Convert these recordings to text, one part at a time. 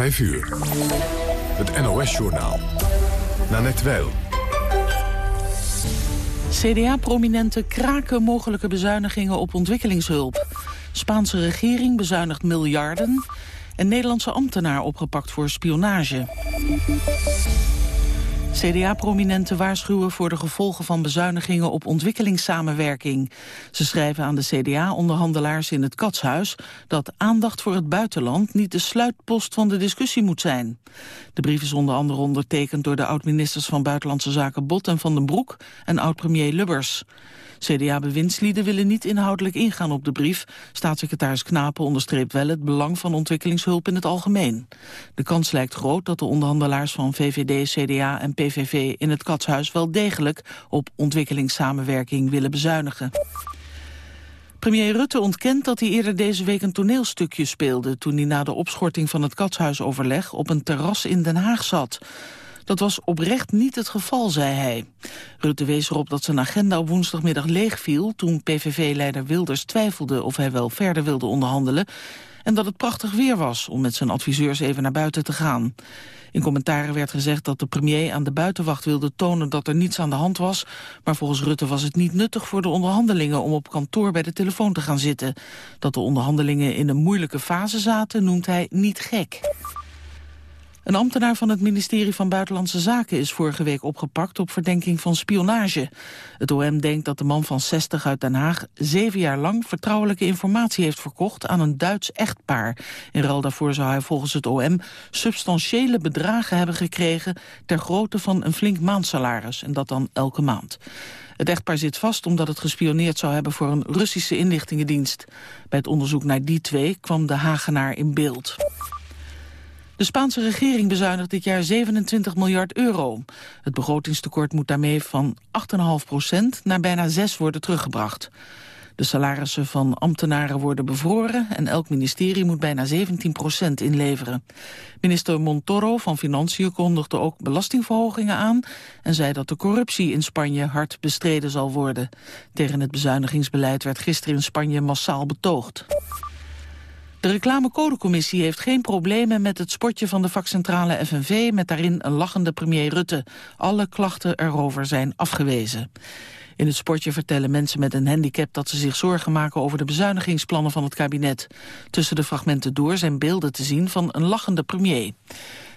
5 uur. Het NOS-journaal. Nanette Weil. CDA-prominenten kraken mogelijke bezuinigingen op ontwikkelingshulp. Spaanse regering bezuinigt miljarden. En Nederlandse ambtenaar opgepakt voor spionage. CDA-prominenten waarschuwen voor de gevolgen van bezuinigingen op ontwikkelingssamenwerking. Ze schrijven aan de CDA-onderhandelaars in het Katshuis dat aandacht voor het buitenland niet de sluitpost van de discussie moet zijn. De brief is onder andere ondertekend door de oud-ministers van Buitenlandse Zaken Bot en Van den Broek en oud-premier Lubbers. CDA-bewindslieden willen niet inhoudelijk ingaan op de brief. Staatssecretaris Knapen onderstreept wel het belang van ontwikkelingshulp in het algemeen. De kans lijkt groot dat de onderhandelaars van VVD, CDA en PVV in het Katshuis wel degelijk op ontwikkelingssamenwerking willen bezuinigen. Premier Rutte ontkent dat hij eerder deze week een toneelstukje speelde... toen hij na de opschorting van het katshuisoverleg op een terras in Den Haag zat. Dat was oprecht niet het geval, zei hij. Rutte wees erop dat zijn agenda op woensdagmiddag leegviel... toen PVV-leider Wilders twijfelde of hij wel verder wilde onderhandelen... en dat het prachtig weer was om met zijn adviseurs even naar buiten te gaan. In commentaren werd gezegd dat de premier aan de buitenwacht wilde tonen dat er niets aan de hand was, maar volgens Rutte was het niet nuttig voor de onderhandelingen om op kantoor bij de telefoon te gaan zitten. Dat de onderhandelingen in een moeilijke fase zaten noemt hij niet gek. Een ambtenaar van het ministerie van Buitenlandse Zaken is vorige week opgepakt op verdenking van spionage. Het OM denkt dat de man van 60 uit Den Haag zeven jaar lang vertrouwelijke informatie heeft verkocht aan een Duits echtpaar. In ruil daarvoor zou hij volgens het OM substantiële bedragen hebben gekregen ter grootte van een flink maandsalaris en dat dan elke maand. Het echtpaar zit vast omdat het gespioneerd zou hebben voor een Russische inlichtingendienst. Bij het onderzoek naar die twee kwam de Hagenaar in beeld. De Spaanse regering bezuinigt dit jaar 27 miljard euro. Het begrotingstekort moet daarmee van 8,5 procent naar bijna 6 worden teruggebracht. De salarissen van ambtenaren worden bevroren en elk ministerie moet bijna 17 procent inleveren. Minister Montoro van Financiën kondigde ook belastingverhogingen aan en zei dat de corruptie in Spanje hard bestreden zal worden. Tegen het bezuinigingsbeleid werd gisteren in Spanje massaal betoogd. De reclamecodecommissie heeft geen problemen met het spotje van de vakcentrale FNV... met daarin een lachende premier Rutte. Alle klachten erover zijn afgewezen. In het spotje vertellen mensen met een handicap dat ze zich zorgen maken over de bezuinigingsplannen van het kabinet. Tussen de fragmenten door zijn beelden te zien van een lachende premier.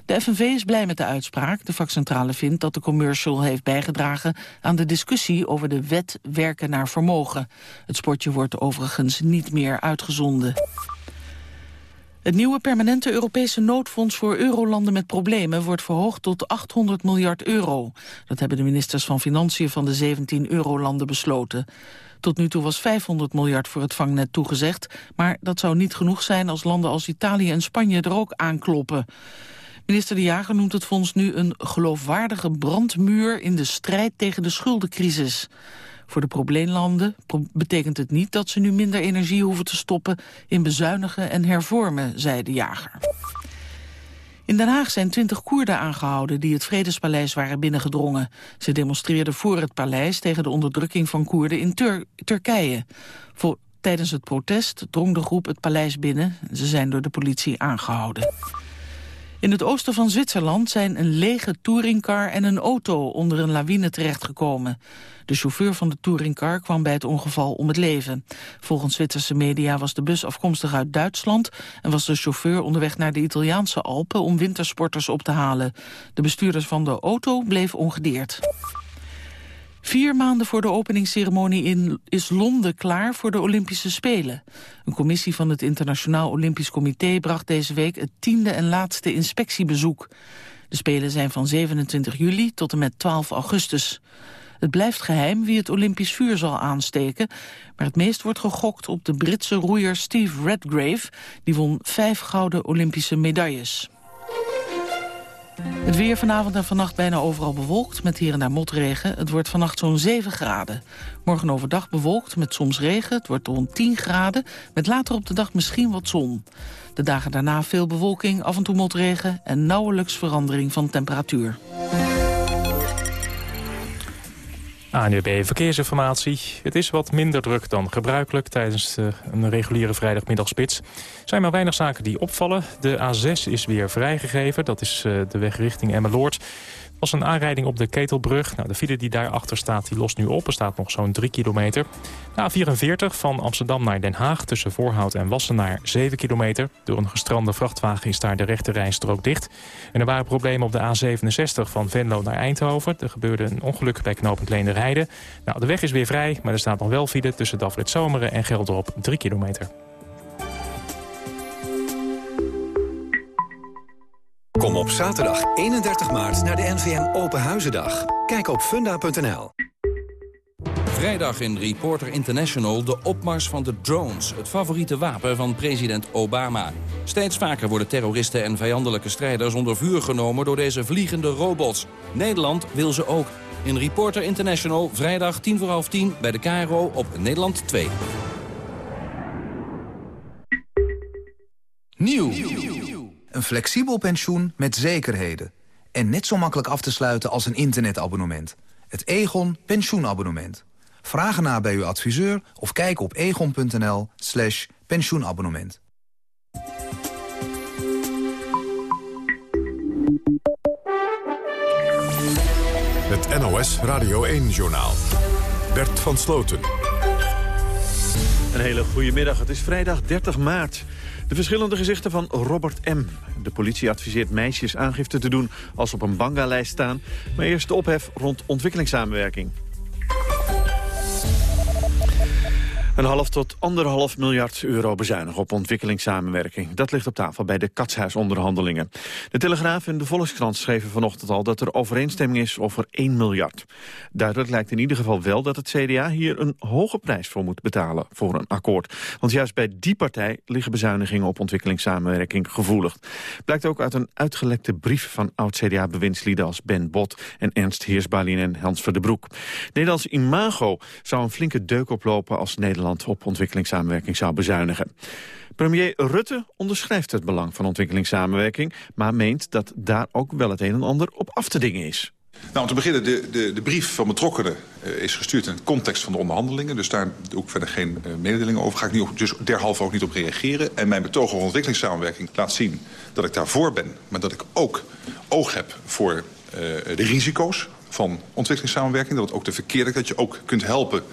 De FNV is blij met de uitspraak. De vakcentrale vindt dat de commercial heeft bijgedragen aan de discussie over de wet werken naar vermogen. Het spotje wordt overigens niet meer uitgezonden. Het nieuwe permanente Europese noodfonds voor eurolanden met problemen wordt verhoogd tot 800 miljard euro. Dat hebben de ministers van Financiën van de 17 eurolanden besloten. Tot nu toe was 500 miljard voor het vangnet toegezegd, maar dat zou niet genoeg zijn als landen als Italië en Spanje er ook aankloppen. Minister De Jager noemt het fonds nu een geloofwaardige brandmuur in de strijd tegen de schuldencrisis. Voor de probleemlanden betekent het niet dat ze nu minder energie hoeven te stoppen in bezuinigen en hervormen, zei de jager. In Den Haag zijn twintig Koerden aangehouden die het Vredespaleis waren binnengedrongen. Ze demonstreerden voor het paleis tegen de onderdrukking van Koerden in Turkije. Voor, tijdens het protest drong de groep het paleis binnen. Ze zijn door de politie aangehouden. In het oosten van Zwitserland zijn een lege touringcar en een auto onder een lawine terechtgekomen. De chauffeur van de touringcar kwam bij het ongeval om het leven. Volgens Zwitserse media was de bus afkomstig uit Duitsland... en was de chauffeur onderweg naar de Italiaanse Alpen om wintersporters op te halen. De bestuurders van de auto bleef ongedeerd. Vier maanden voor de openingsceremonie in, is Londen klaar voor de Olympische Spelen. Een commissie van het Internationaal Olympisch Comité bracht deze week het tiende en laatste inspectiebezoek. De Spelen zijn van 27 juli tot en met 12 augustus. Het blijft geheim wie het Olympisch vuur zal aansteken, maar het meest wordt gegokt op de Britse roeier Steve Redgrave. Die won vijf gouden Olympische medailles. Het weer vanavond en vannacht bijna overal bewolkt, met hier en daar motregen. Het wordt vannacht zo'n 7 graden. Morgen overdag bewolkt, met soms regen. Het wordt rond 10 graden, met later op de dag misschien wat zon. De dagen daarna veel bewolking, af en toe motregen... en nauwelijks verandering van temperatuur. ANUB Verkeersinformatie. Het is wat minder druk dan gebruikelijk tijdens de, een reguliere vrijdagmiddagspits. Er zijn maar weinig zaken die opvallen. De A6 is weer vrijgegeven. Dat is uh, de weg richting Emmeloord was een aanrijding op de Ketelbrug. Nou, de file die daarachter staat, die lost nu op. Er staat nog zo'n 3 kilometer. Na 44 van Amsterdam naar Den Haag tussen Voorhout en Wassenaar 7 kilometer. Door een gestrande vrachtwagen is daar de rechte rijstrook dicht. En er waren problemen op de A67 van Venlo naar Eindhoven. Er gebeurde een ongeluk bij knooppunt Rijden. Nou, de weg is weer vrij, maar er staat nog wel file tussen Dafrit Zomeren en Gelderop 3 kilometer. Kom op zaterdag 31 maart naar de NVM Open Huizendag. Kijk op funda.nl. Vrijdag in Reporter International de opmars van de drones. Het favoriete wapen van president Obama. Steeds vaker worden terroristen en vijandelijke strijders onder vuur genomen door deze vliegende robots. Nederland wil ze ook. In Reporter International vrijdag 10 voor half 10 bij de KRO op Nederland 2. Nieuw. Een flexibel pensioen met zekerheden. En net zo makkelijk af te sluiten als een internetabonnement. Het Egon pensioenabonnement. Vraag ernaar bij uw adviseur of kijk op egon.nl slash pensioenabonnement. Het NOS Radio 1-journaal. Bert van Sloten. Een hele goede middag. Het is vrijdag 30 maart. De verschillende gezichten van Robert M. De politie adviseert meisjes aangifte te doen als ze op een banga-lijst staan. Maar eerst de ophef rond ontwikkelingssamenwerking. Een half tot anderhalf miljard euro bezuinigen op ontwikkelingssamenwerking. Dat ligt op tafel bij de katshuisonderhandelingen. De Telegraaf en de Volkskrant schreven vanochtend al dat er overeenstemming is over 1 miljard. Duidelijk lijkt in ieder geval wel dat het CDA hier een hoge prijs voor moet betalen voor een akkoord. Want juist bij die partij liggen bezuinigingen op ontwikkelingssamenwerking gevoelig. Blijkt ook uit een uitgelekte brief van oud-CDA-bewindslieden als Ben Bot en Ernst Heersbalin en Hans Verdebroek. Nederlands imago zou een flinke deuk oplopen als Nederland op ontwikkelingssamenwerking zou bezuinigen. Premier Rutte onderschrijft het belang van ontwikkelingssamenwerking... maar meent dat daar ook wel het een en ander op af te dingen is. Nou, om te beginnen, de, de, de brief van betrokkenen uh, is gestuurd in het context van de onderhandelingen. Dus daar doe ik verder geen uh, mededelingen over. Ga ik nu dus derhalve ook niet op reageren. En mijn betoog over ontwikkelingssamenwerking laat zien dat ik daarvoor ben. Maar dat ik ook oog heb voor uh, de risico's van ontwikkelingssamenwerking. Dat het ook de verkeerde, dat je ook kunt helpen,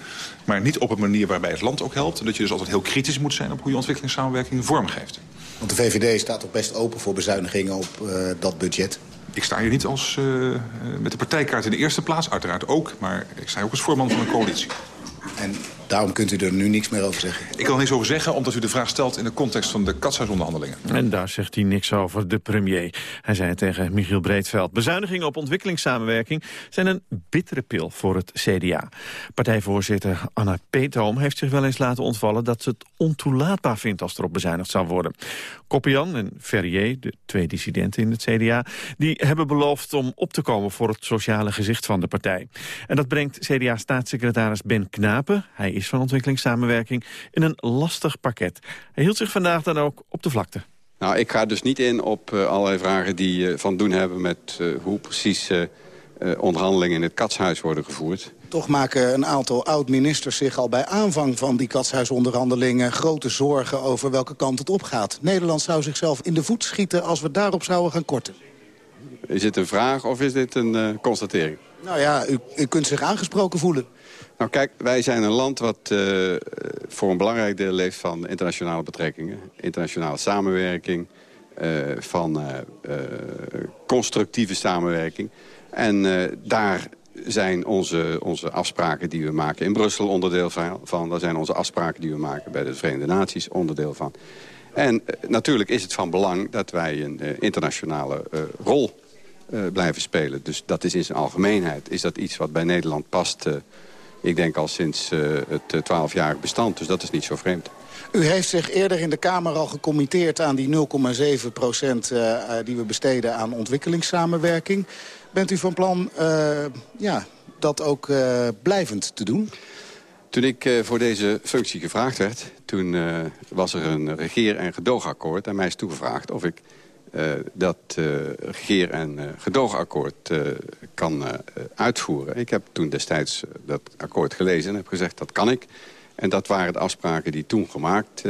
maar niet op een manier waarbij het land ook helpt. Dat je dus altijd heel kritisch moet zijn op hoe je ontwikkelingssamenwerking vormgeeft. Want de VVD staat toch best open voor bezuinigingen op uh, dat budget? Ik sta hier niet als, uh, met de partijkaart in de eerste plaats, uiteraard ook. Maar ik sta ook als voorman van een coalitie. En daarom kunt u er nu niks meer over zeggen? Ik kan er niks over zeggen, omdat u de vraag stelt in de context van de katshuisonderhandelingen. En daar zegt hij niks over, de premier. Hij zei tegen Michiel Breedveld. Bezuinigingen op ontwikkelingssamenwerking zijn een bittere pil voor het CDA. Partijvoorzitter Anna Peetoom heeft zich wel eens laten ontvallen... dat ze het ontoelaatbaar vindt als erop bezuinigd zou worden. Koppian en Ferrier, de twee dissidenten in het CDA... die hebben beloofd om op te komen voor het sociale gezicht van de partij. En dat brengt CDA-staatssecretaris Ben Knapen... hij is van ontwikkelingssamenwerking... in een lastig pakket. Hij hield zich vandaag dan ook op de vlakte. Nou, ik ga dus niet in op uh, allerlei vragen die uh, van doen hebben... met uh, hoe precies onderhandelingen in het katshuis worden gevoerd. Toch maken een aantal oud-ministers zich al bij aanvang van die katshuisonderhandelingen... grote zorgen over welke kant het opgaat. Nederland zou zichzelf in de voet schieten als we daarop zouden gaan korten. Is dit een vraag of is dit een constatering? Nou ja, u, u kunt zich aangesproken voelen. Nou kijk, wij zijn een land wat uh, voor een belangrijk deel leeft van internationale betrekkingen. Internationale samenwerking, uh, van uh, constructieve samenwerking. En daar zijn onze, onze afspraken die we maken in Brussel onderdeel van. Daar zijn onze afspraken die we maken bij de Verenigde Naties onderdeel van. En natuurlijk is het van belang dat wij een internationale rol blijven spelen. Dus dat is in zijn algemeenheid. Is dat iets wat bij Nederland past ik denk al sinds uh, het twaalfjarig bestand. Dus dat is niet zo vreemd. U heeft zich eerder in de Kamer al gecommitteerd aan die 0,7 procent uh, die we besteden aan ontwikkelingssamenwerking. Bent u van plan ja, dat ook blijvend te doen? Toen ik voor deze functie gevraagd werd, toen was er een regeer- en gedoogakkoord. En mij is toegevraagd of ik dat regeer- en gedoogakkoord kan uitvoeren. Ik heb toen destijds dat akkoord gelezen en heb gezegd dat kan ik. En dat waren de afspraken die toen gemaakt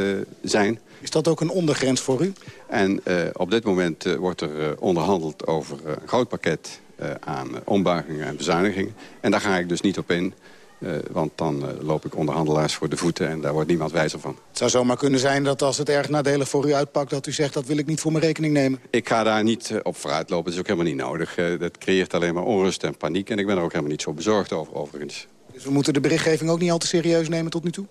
zijn. Is dat ook een ondergrens voor u? En op dit moment wordt er onderhandeld over een groot pakket aan ombuigingen en bezuinigingen. En daar ga ik dus niet op in. Uh, want dan uh, loop ik onderhandelaars voor de voeten en daar wordt niemand wijzer van. Het zou zomaar kunnen zijn dat als het erg nadelig voor u uitpakt... dat u zegt dat wil ik niet voor mijn rekening nemen. Ik ga daar niet uh, op vooruit lopen, dat is ook helemaal niet nodig. dat creëert alleen maar onrust en paniek en ik ben er ook helemaal niet zo bezorgd over overigens. Dus we moeten de berichtgeving ook niet al te serieus nemen tot nu toe?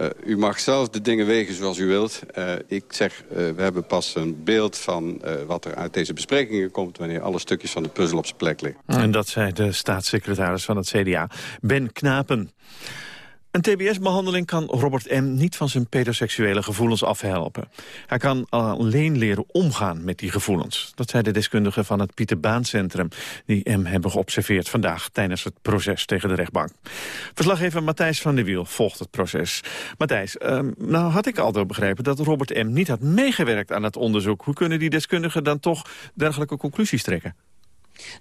Uh, u mag zelf de dingen wegen zoals u wilt. Uh, ik zeg, uh, we hebben pas een beeld van wat er uit deze besprekingen komt... wanneer alle stukjes van de puzzel op zijn plek liggen. En dat zei de staatssecretaris van het CDA, Ben Knapen. Een tbs-behandeling kan Robert M. niet van zijn pedoseksuele gevoelens afhelpen. Hij kan alleen leren omgaan met die gevoelens. Dat zei de deskundigen van het Pieter Baan Centrum... die M. hebben geobserveerd vandaag tijdens het proces tegen de rechtbank. Verslaggever Matthijs van der Wiel volgt het proces. Matthijs, uh, nou had ik altijd begrepen dat Robert M. niet had meegewerkt aan het onderzoek. Hoe kunnen die deskundigen dan toch dergelijke conclusies trekken?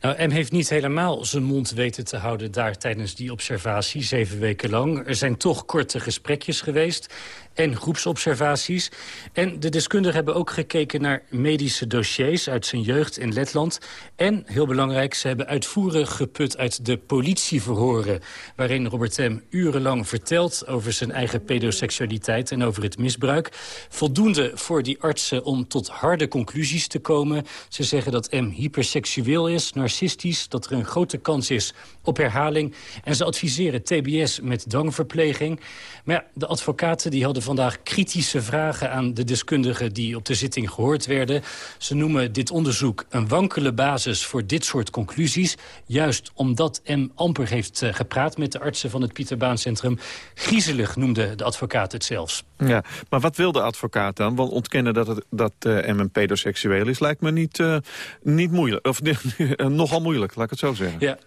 Nou, M heeft niet helemaal zijn mond weten te houden daar tijdens die observatie, zeven weken lang. Er zijn toch korte gesprekjes geweest en groepsobservaties. En de deskundigen hebben ook gekeken naar medische dossiers uit zijn jeugd in Letland. En, heel belangrijk, ze hebben uitvoerig geput uit de politieverhoren... waarin Robert M. urenlang vertelt over zijn eigen pedoseksualiteit en over het misbruik. Voldoende voor die artsen om tot harde conclusies te komen. Ze zeggen dat M. hyperseksueel is, narcistisch, dat er een grote kans is op herhaling. En ze adviseren TBS met dwangverpleging. Maar ja, de advocaten die hadden vandaag kritische vragen aan de deskundigen die op de zitting gehoord werden. Ze noemen dit onderzoek een wankele basis voor dit soort conclusies. Juist omdat M. amper heeft eh, gepraat met de artsen van het Pieter Baan Centrum. Griezelig noemde de advocaat het zelfs. Ja, maar wat wil de advocaat dan? Want ontkennen dat, het, dat uh, M een pedoseksueel is lijkt me niet, uh, niet moeilijk. Of nogal moeilijk, laat ik het zo zeggen. Ja,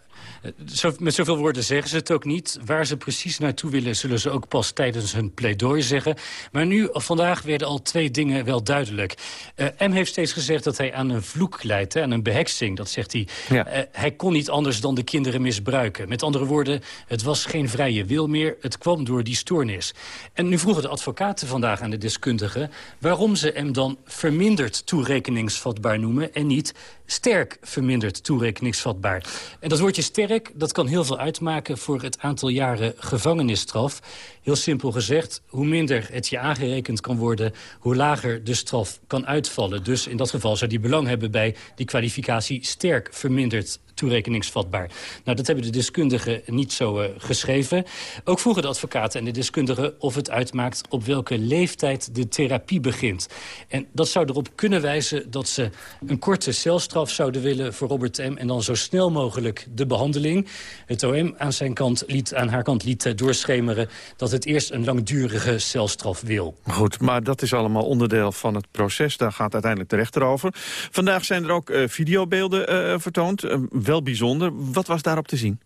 zo, met zoveel woorden zeggen ze het ook niet. Waar ze precies naartoe willen, zullen ze ook pas tijdens hun pleidooi zeggen. Maar nu, vandaag, werden al twee dingen wel duidelijk. Uh, M heeft steeds gezegd dat hij aan een vloek leidt, aan een beheksing. Dat zegt hij. Ja. Uh, hij kon niet anders dan de kinderen misbruiken. Met andere woorden, het was geen vrije wil meer. Het kwam door die stoornis. En nu vroegen de advocaten vandaag aan de deskundigen... waarom ze hem dan verminderd toerekeningsvatbaar noemen... en niet sterk verminderd toerekeningsvatbaar. En dat woordje sterk, dat kan heel veel uitmaken voor het aantal jaren gevangenisstraf. Heel simpel gezegd, hoe minder het je aangerekend kan worden... hoe lager de straf kan uitvallen. Dus in dat geval zou die belang hebben bij die kwalificatie sterk verminderd toerekeningsvatbaar. Nou, dat hebben de deskundigen niet zo uh, geschreven. Ook vroegen de advocaten en de deskundigen of het uitmaakt... op welke leeftijd de therapie begint. En dat zou erop kunnen wijzen dat ze een korte celstraf zouden willen voor Robert M. En dan zo snel mogelijk de behandeling. Het OM aan, zijn kant liet, aan haar kant liet uh, doorschemeren... dat het eerst een langdurige celstraf wil. Goed, maar dat is allemaal onderdeel van het proces. Daar gaat uiteindelijk de rechter over. Vandaag zijn er ook uh, videobeelden vertoond wel bijzonder. Wat was daarop te zien?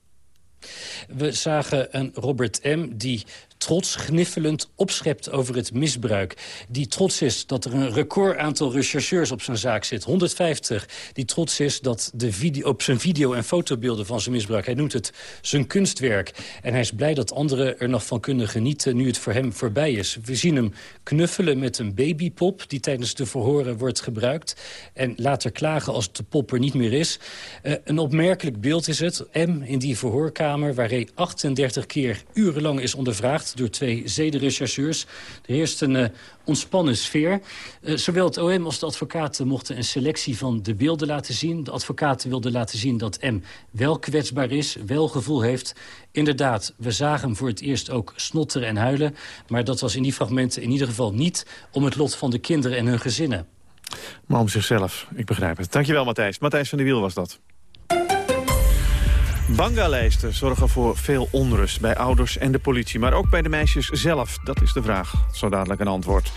We zagen een Robert M. die trots gniffelend opschept over het misbruik. Die trots is dat er een record aantal rechercheurs op zijn zaak zit. 150. Die trots is dat de video, op zijn video- en fotobeelden van zijn misbruik... hij noemt het zijn kunstwerk. En hij is blij dat anderen er nog van kunnen genieten... nu het voor hem voorbij is. We zien hem knuffelen met een babypop... die tijdens de verhoren wordt gebruikt. En later klagen als de pop er niet meer is. Uh, een opmerkelijk beeld is het. M in die verhoorkamer waar hij 38 keer urenlang is ondervraagd door twee zedenrechercheurs. Er heerst een uh, ontspannen sfeer. Uh, zowel het OM als de advocaten mochten een selectie van de beelden laten zien. De advocaten wilden laten zien dat M wel kwetsbaar is, wel gevoel heeft. Inderdaad, we zagen hem voor het eerst ook snotteren en huilen. Maar dat was in die fragmenten in ieder geval niet om het lot van de kinderen en hun gezinnen. Maar om zichzelf, ik begrijp het. Dankjewel Matthijs. Matthijs van der Wiel was dat. Banga-lijsten zorgen voor veel onrust bij ouders en de politie. Maar ook bij de meisjes zelf. Dat is de vraag. Zo dadelijk een antwoord.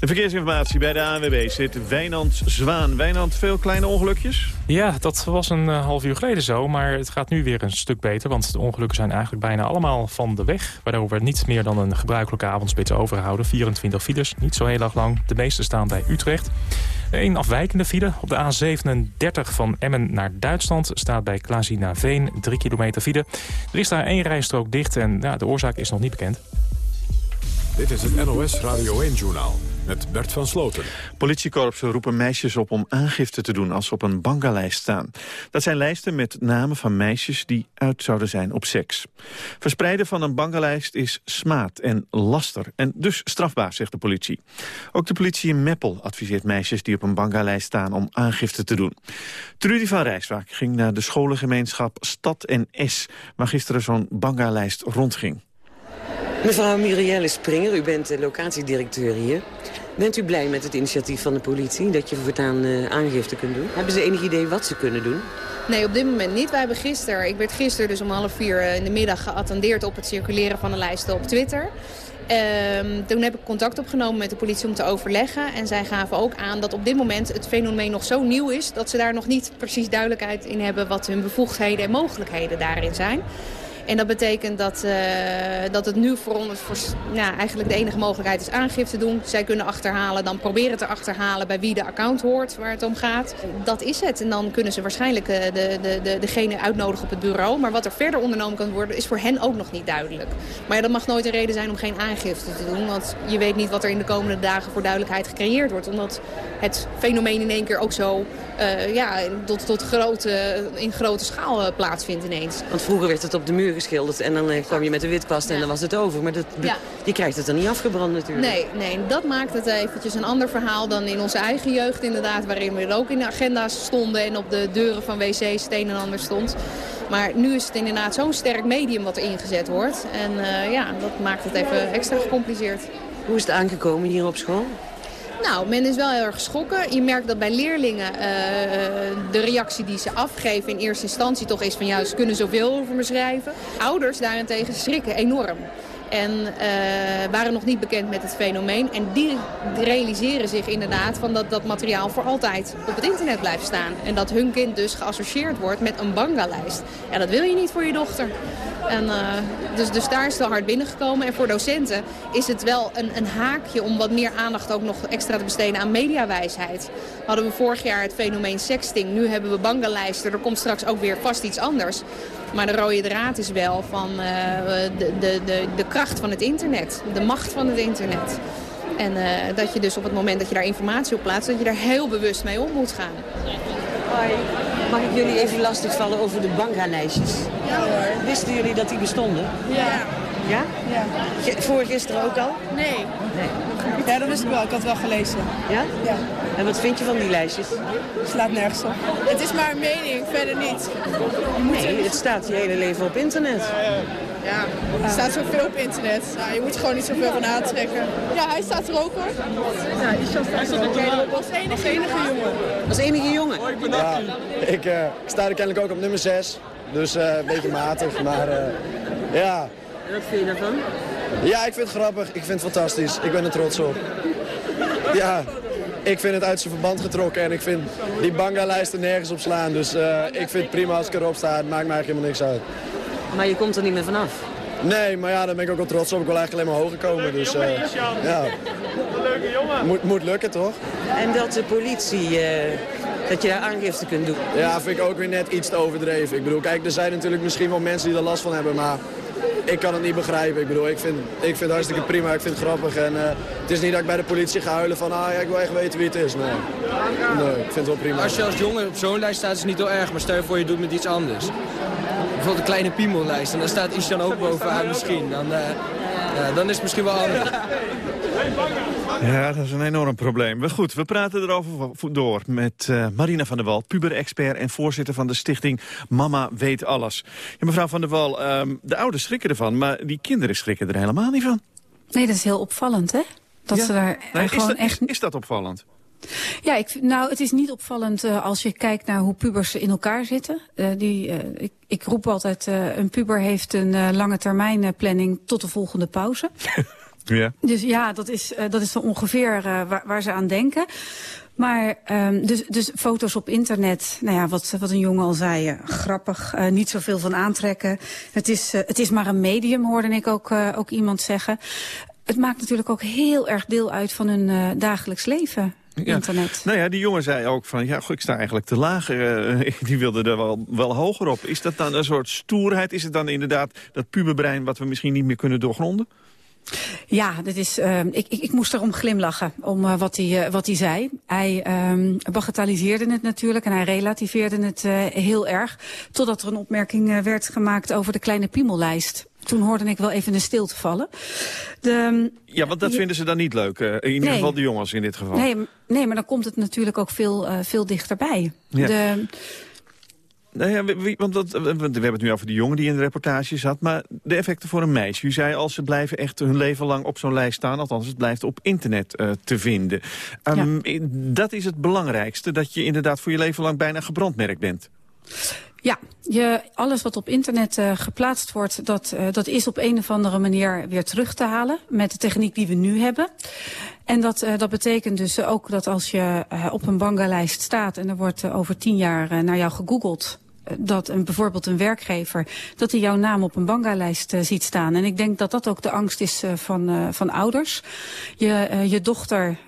De verkeersinformatie bij de ANWB zit Wijnand Zwaan. Wijnand, veel kleine ongelukjes? Ja, dat was een uh, half uur geleden zo. Maar het gaat nu weer een stuk beter. Want de ongelukken zijn eigenlijk bijna allemaal van de weg. Waardoor we niet meer dan een gebruikelijke avondspits overhouden. 24 files, niet zo heel erg lang. De meeste staan bij Utrecht. Een afwijkende file op de A37 van Emmen naar Duitsland... staat bij Veen 3 kilometer file. Er is daar één rijstrook dicht en ja, de oorzaak is nog niet bekend. Dit is het NOS Radio 1-journaal met Bert van Sloten. Politiekorpsen roepen meisjes op om aangifte te doen als ze op een bangalijst staan. Dat zijn lijsten met namen van meisjes die uit zouden zijn op seks. Verspreiden van een bangalijst is smaad en laster en dus strafbaar, zegt de politie. Ook de politie in Meppel adviseert meisjes die op een bangalijst staan om aangifte te doen. Trudy van Rijswijk ging naar de scholengemeenschap Stad en S, waar gisteren zo'n bangalijst rondging. Mevrouw Murielle Springer, u bent de locatiedirecteur hier. Bent u blij met het initiatief van de politie dat je voortaan uh, aangifte kunt doen? Hebben ze enig idee wat ze kunnen doen? Nee, op dit moment niet. Wij hebben gisteren, ik werd gisteren dus om half vier eh, in de middag geattendeerd op het circuleren van de lijsten op Twitter. Um, toen heb ik contact opgenomen met de politie om te overleggen. En zij gaven ook aan dat op dit moment het fenomeen nog zo nieuw is... dat ze daar nog niet precies duidelijkheid in hebben wat hun bevoegdheden en mogelijkheden daarin zijn. En dat betekent dat, uh, dat het nu voor ons voor, eigenlijk de enige mogelijkheid is aangifte doen. Zij kunnen achterhalen, dan proberen te achterhalen bij wie de account hoort waar het om gaat. Dat is het. En dan kunnen ze waarschijnlijk uh, de, de, de, degene uitnodigen op het bureau. Maar wat er verder ondernomen kan worden is voor hen ook nog niet duidelijk. Maar dat mag nooit een reden zijn om geen aangifte te doen. Want je weet niet wat er in de komende dagen voor duidelijkheid gecreëerd wordt. Omdat het fenomeen in één keer ook zo uh, ja, tot, tot grote, in grote schaal plaatsvindt ineens. Want vroeger werd het op de muur geschilderd. En dan eh, kwam je met de witkwast en dan was het over. Maar dat, je krijgt het dan niet afgebrand natuurlijk. Nee, nee, dat maakt het eventjes een ander verhaal dan in onze eigen jeugd inderdaad. Waarin we ook in de agenda's stonden en op de deuren van wc's het een en ander stond. Maar nu is het inderdaad zo'n sterk medium wat er ingezet wordt. En uh, ja, dat maakt het even extra gecompliceerd. Hoe is het aangekomen hier op school? Nou, men is wel heel erg geschrokken. Je merkt dat bij leerlingen uh, de reactie die ze afgeven in eerste instantie toch is van... ja, ze kunnen zoveel over me schrijven. Ouders daarentegen schrikken enorm. En uh, waren nog niet bekend met het fenomeen. En die realiseren zich inderdaad van dat dat materiaal voor altijd op het internet blijft staan. En dat hun kind dus geassocieerd wordt met een banga-lijst. Ja, dat wil je niet voor je dochter. En, uh, dus, dus daar is het hard binnengekomen. En voor docenten is het wel een, een haakje om wat meer aandacht ook nog extra te besteden aan mediawijsheid. Hadden we vorig jaar het fenomeen sexting. Nu hebben we banga-lijsten. Er komt straks ook weer vast iets anders. Maar de rode draad is wel van uh, de, de, de, de kracht van het internet. De macht van het internet. En uh, dat je dus op het moment dat je daar informatie op plaatst... dat je daar heel bewust mee om moet gaan. Hoi. Mag ik jullie even lastigvallen over de banga-lijstjes? Ja hoor. Wisten jullie dat die bestonden? Ja. Ja? Ja. Voor gisteren ook al? Nee. nee. Ja, dat wist ik wel. Ik had het wel gelezen. Ja? Ja. En wat vind je van die lijstjes? Het slaat nergens op. Het is maar een mening, verder niet. Nee, het staat je hele leven op internet. Ja, er staat zoveel op internet. Ja, je moet er gewoon niet zoveel van aantrekken. Ja, hij staat er ook hoor. Ja, Ishan staat er ook. Als enige, enige jongen. Als enige jongen? Ja, ik, uh, ik sta er kennelijk ook op nummer 6. Dus uh, een beetje matig, maar uh, ja. Wat vind je daarvan? Ja, ik vind het grappig. Ik vind het fantastisch. Ik ben er trots op. Ja, ik vind het uit zijn verband getrokken en ik vind die banga-lijsten nergens op slaan. Dus uh, ik vind het prima als ik erop sta. Het maakt mij eigenlijk helemaal niks uit. Maar je komt er niet meer vanaf? Nee, maar ja, daar ben ik ook wel trots op. Ik wil eigenlijk alleen maar hoger komen. Dus uh, ja, leuke jongen. Moet, moet lukken toch? En dat de politie... Uh, dat je daar aangifte kunt doen. Ja, vind ik ook weer net iets te overdreven. Ik bedoel, kijk, er zijn natuurlijk misschien wel mensen die er last van hebben, maar ik kan het niet begrijpen. Ik bedoel, ik vind, ik vind het hartstikke prima, ik vind het grappig. En uh, het is niet dat ik bij de politie ga huilen van, ah ja, ik wil echt weten wie het is. Nee, nee ik vind het wel prima. Als je als jongen op zo'n lijst staat, is het niet heel erg. Maar stel je voor, je doet met iets anders. Bijvoorbeeld een kleine piemellijst. En dan staat Ishan ook bovenaan misschien. Dan, uh, uh, dan is het misschien wel anders. Ja, dat is een enorm probleem. Maar goed, we praten erover door met uh, Marina van der Wal, puber-expert en voorzitter van de stichting Mama Weet Alles. Ja, mevrouw van der Wal, um, de ouders schrikken ervan, maar die kinderen schrikken er helemaal niet van. Nee, dat is heel opvallend, hè? Dat ja. ze daar nee, gewoon is dat, echt... Is, is dat opvallend? Ja, ik, nou, het is niet opvallend uh, als je kijkt naar hoe pubers in elkaar zitten. Uh, die, uh, ik, ik roep altijd, een puber heeft een lange termijn planning tot de volgende pauze. Ja. Dus ja, dat is, uh, dat is dan ongeveer uh, waar, waar ze aan denken. Maar um, dus, dus foto's op internet, nou ja, wat, wat een jongen al zei, uh, grappig, uh, niet zoveel van aantrekken. Het is, uh, het is maar een medium, hoorde ik ook, ook iemand zeggen. Het maakt natuurlijk ook heel erg deel uit van hun dagelijks leven. internet. Nou ja, die jongen zei ook van, ja, goed, ik sta eigenlijk te laag. Uh, die wilde er wel, wel hoger op. Is dat dan een soort stoerheid? Is het dan inderdaad dat puberbrein wat we misschien niet meer kunnen doorgronden? Ja, dit is, uh, ik, ik, ik, moest erom glimlachen om uh, wat, hij, uh, wat hij zei. Hij um, bagatelliseerde het natuurlijk en hij relativeerde het heel erg. Totdat er een opmerking werd gemaakt over de kleine piemellijst. Toen hoorde ik wel even een stilte vallen. De, ja, want dat vinden ze dan niet leuk. in ieder nee, geval de jongens in dit geval. Nee, nee, maar dan komt het natuurlijk ook veel, veel dichterbij. Ja. De, nou ja, wie, want dat, we hebben het nu over de jongen die in de reportage zat. Maar de effecten voor een meisje. U zei als ze blijven echt hun leven lang op zo'n lijst staan. Althans, het blijft op internet uh, te vinden. Um, ja. Dat is het belangrijkste. Dat je inderdaad voor je leven lang bijna gebrandmerkt bent. Ja, je, alles wat op internet uh, geplaatst wordt, dat, uh, dat is op een of andere manier weer terug te halen met de techniek die we nu hebben. En dat, uh, dat betekent dus ook dat als je op een bangalijst staat en er wordt over tien jaar naar jou gegoogeld, dat een, bijvoorbeeld een werkgever, dat hij jouw naam op een bangalijst uh, ziet staan. En ik denk dat dat ook de angst is uh, van, uh, van ouders. Je, je dochter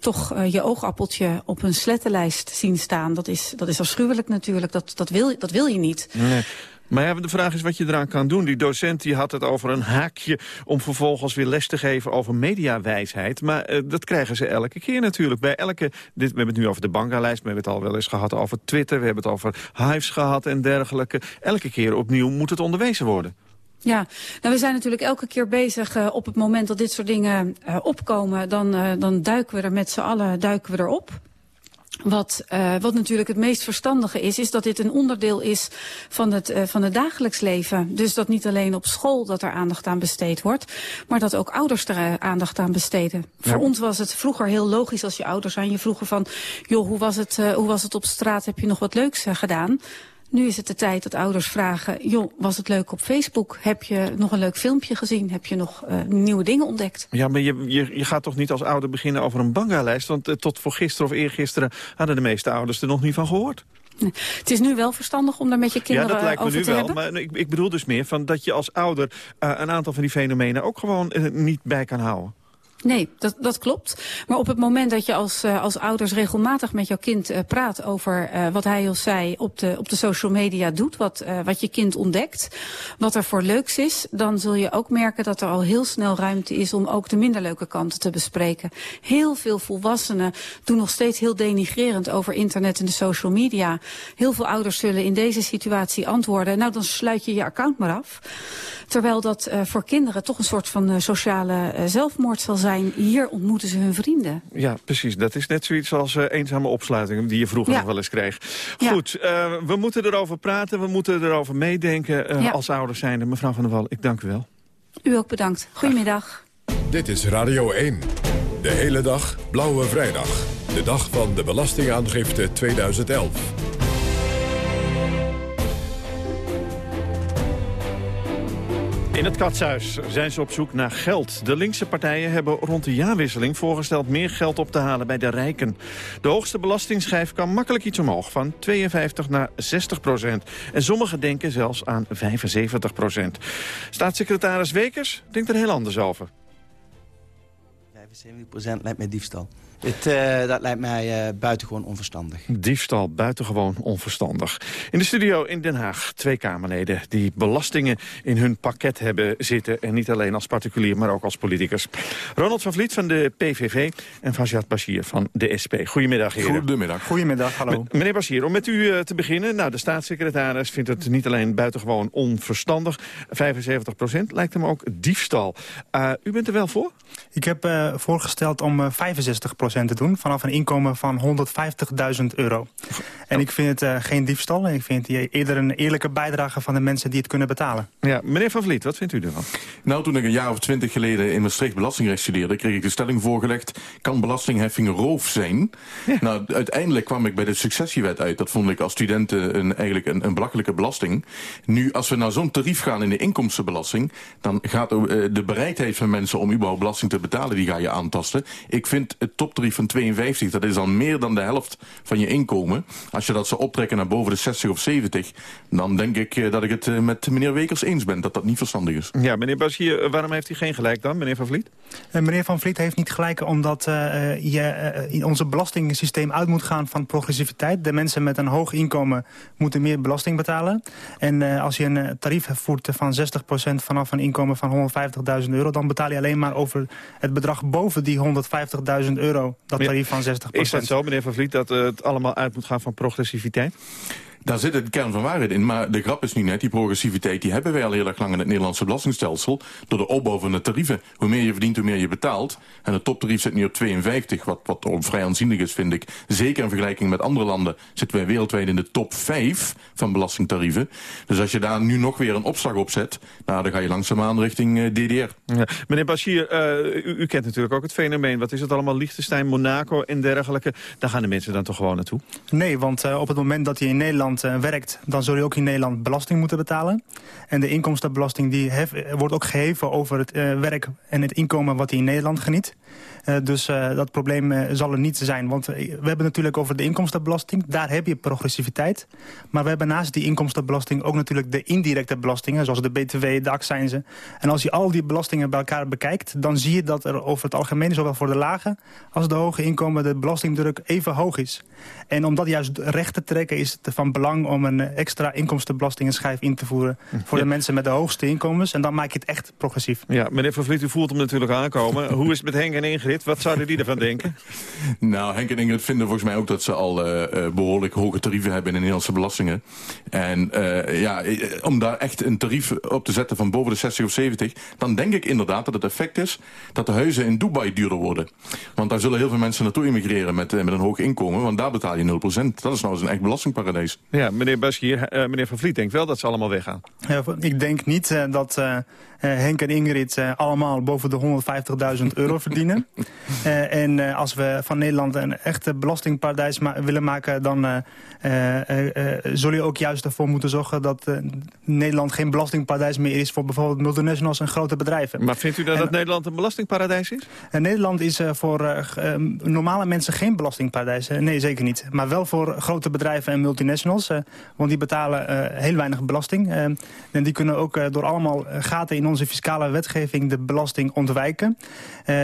toch je oogappeltje op een slettenlijst zien staan, dat is, dat is afschuwelijk natuurlijk. Dat, dat, wil, dat wil je niet. Nee. Maar ja, de vraag is wat je eraan kan doen. Die docent die had het over een haakje om vervolgens weer les te geven over mediawijsheid. Maar uh, dat krijgen ze elke keer natuurlijk. Bij elke, dit, we hebben het nu over de bangalijst, we hebben het al wel eens gehad over Twitter. We hebben het over Hives gehad en dergelijke. Elke keer opnieuw moet het onderwezen worden. Ja, nou, we zijn natuurlijk elke keer bezig uh, op het moment dat dit soort dingen uh, opkomen. Dan, dan duiken we er met z'n allen duiken we erop. Wat, uh, wat natuurlijk het meest verstandige is, is dat dit een onderdeel is van het, uh, van het dagelijks leven. Dus dat niet alleen op school dat er aandacht aan besteed wordt, maar dat ook ouders er uh, aandacht aan besteden. Ja. Voor ons was het vroeger heel logisch als je ouders aan je vroegen van, joh, hoe was het, hoe was het op straat, heb je nog wat leuks gedaan? Nu is het de tijd dat ouders vragen, joh, was het leuk op Facebook? Heb je nog een leuk filmpje gezien? Heb je nog uh, nieuwe dingen ontdekt? Ja, maar je, je, je gaat toch niet als ouder beginnen over een bangalijst? Want uh, tot voor gisteren of eergisteren hadden de meeste ouders er nog niet van gehoord. Nee. Het is nu wel verstandig om daar met je kinderen over te hebben. Ja, dat lijkt me nu wel. Maar ik, ik, bedoel dus meer van dat je als ouder uh, een aantal van die fenomenen ook gewoon niet bij kan houden. Nee, dat, dat klopt. Maar op het moment dat je als, uh, als ouders regelmatig met jouw kind uh, praat over uh, wat hij of zij op de, op de social media doet, wat, wat je kind ontdekt, wat er voor leuks is, dan zul je ook merken dat er al heel snel ruimte is om ook de minder leuke kanten te bespreken. Heel veel volwassenen doen nog steeds heel denigrerend over internet en de social media. Heel veel ouders zullen in deze situatie antwoorden, nou dan sluit je je account maar af. Terwijl dat voor kinderen toch een soort van sociale zelfmoord zal zijn zijn, hier ontmoeten ze hun vrienden. Ja, precies. Dat is net zoiets als uh, eenzame opsluiting die je vroeger ja. nog wel eens kreeg. Goed, ja. uh, we moeten erover praten, we moeten erover meedenken uh, ja. als ouders zijnde. Mevrouw van der Wal, ik dank u wel. U ook bedankt. Goedemiddag. Dit is Radio 1. De hele dag Blauwe Vrijdag. De dag van de Belastingaangifte 2011. In het katshuis zijn ze op zoek naar geld. De linkse partijen hebben rond de jaarwisseling voorgesteld meer geld op te halen bij de rijken. De hoogste belastingschijf kan makkelijk iets omhoog, van 52 naar 60 procent. En sommigen denken zelfs aan 75 procent. Staatssecretaris Wekers denkt er heel anders over. 75 procent lijkt mij diefstal. Het, uh, dat lijkt mij uh, buitengewoon onverstandig. Diefstal buitengewoon onverstandig. In de studio in Den Haag twee Kamerleden die belastingen in hun pakket hebben zitten. En niet alleen als particulier, maar ook als politicus. Ronald van Vliet van de PVV en Fajat Bashir van de SP. Goedemiddag, heren. Goedemiddag. Goedemiddag, hallo. M meneer Bashir, om met u uh, te beginnen. Nou, de staatssecretaris vindt het niet alleen buitengewoon onverstandig. 75 procent lijkt hem ook diefstal. u bent er wel voor? Ik heb voorgesteld om 65 procent te doen... vanaf een inkomen van 150.000 euro. En ik vind het uh, geen diefstal. Ik vind het eerder een eerlijke bijdrage van de mensen die het kunnen betalen. Ja, meneer Van Vliet, wat vindt u ervan? Nou, toen ik een jaar of twintig geleden in Maastricht belastingrecht studeerde... kreeg ik de stelling voorgelegd, kan belastingheffing roof zijn? Ja. Nou, uiteindelijk kwam ik bij de successiewet uit. Dat vond ik als student een, eigenlijk een, een belachelijke belasting. Nu, als we naar zo'n tarief gaan in de inkomstenbelasting... dan gaat uh, de bereidheid van mensen om überhaupt belasting te betalen... die ga je aantasten. Ik vind het top tarief van 52, dat is al meer dan de helft van je inkomen. Als je dat zou optrekken naar boven de 60 of 70... dan denk ik dat ik het met meneer Wekers eens ben dat dat niet verstandig is. Ja, meneer Basier, waarom heeft hij geen gelijk dan, meneer Van Vliet? meneer Van Vliet heeft niet gelijk omdat je in onze belastingssysteem uit moet gaan van progressiviteit. De mensen met een hoog inkomen moeten meer belasting betalen. En als je een tarief voert van 60% vanaf een inkomen van 150.000 euro... dan betaal je alleen maar over het bedrag boven die 150.000 euro, dat tarief van 60 Is dat zo, meneer Van Vliet, dat het allemaal uit moet gaan van progressiviteit? Daar zit een kern van waarheid in. Maar de grap is nu net, die progressiviteit die hebben wij al heel erg lang in het Nederlandse belastingstelsel. Door de opbouw van de tarieven. Hoe meer je verdient, hoe meer je betaalt. En het toptarief zit nu op 52, wat, wat vrij aanzienlijk is, vind ik. Zeker in vergelijking met andere landen zitten wij wereldwijd in de top 5 van belastingtarieven. Dus als je daar nu nog weer een opslag op zet, nou, dan ga je langzaamaan richting uh, DDR. Ja. Meneer Bashir, uh, u, u, kent natuurlijk ook het fenomeen. Wat is het allemaal? Liechtenstein, Monaco en dergelijke. Daar gaan de mensen dan toch gewoon naartoe? Nee, want uh, op het moment dat je in Nederland werkt... dan zul je ook in Nederland belasting moeten betalen. En de inkomstenbelasting die hef, wordt ook geheven over het werk en het inkomen wat hij in Nederland geniet. dus dat probleem zal er niet zijn. Want we hebben natuurlijk over de inkomstenbelasting. Daar heb je progressiviteit. Maar we hebben naast die inkomstenbelasting ook natuurlijk de indirecte belastingen... zoals de BTW, de accijnzen. En als je al die belastingen bij elkaar bekijkt... dan zie je dat er over het algemeen, zowel voor de lage als de hoge inkomen... de belastingdruk even hoog is. En om dat juist recht te trekken is het van belang... om een extra inkomstenbelastingenschijf in te voeren... voor de mensen met de hoogste inkomens. En dan maak je het echt progressief. Ja, meneer Van Vliet, u voelt hem natuurlijk aankomen. Hoe is het met Henk en Ingrid? Wat zouden die ervan denken? Nou, Henk en Ingrid vinden volgens mij ook dat ze al uh, behoorlijk hoge tarieven hebben in de Nederlandse belastingen. En uh, ja, om daar echt een tarief op te zetten van boven de 60 of 70... dan denk ik inderdaad dat het effect is dat de huizen in Dubai duurder worden. Want daar zullen heel veel mensen naartoe immigreren met, met een hoog inkomen... want daar betaal je 0%. Dat is nou eens een echt belastingparadijs. Ja, meneer Baschier, uh, meneer Van Vliet denkt wel dat ze allemaal weggaan. Ja, ik denk niet uh, dat uh, Henk en Ingrid allemaal boven de 150.000 euro verdienen. en als we van Nederland een echte belastingparadijs ma willen maken... dan zul je ook juist ervoor moeten zorgen dat Nederland geen belastingparadijs meer is... voor bijvoorbeeld multinationals en grote bedrijven. Maar vindt u dat, en, dat Nederland een belastingparadijs is? Nederland is voor normale mensen geen belastingparadijs. nee, zeker niet. Maar wel voor grote bedrijven en multinationals. want die betalen heel weinig belasting. en die kunnen ook door allemaal gaten in onze fiscale wetgeving de belasting ontwijken.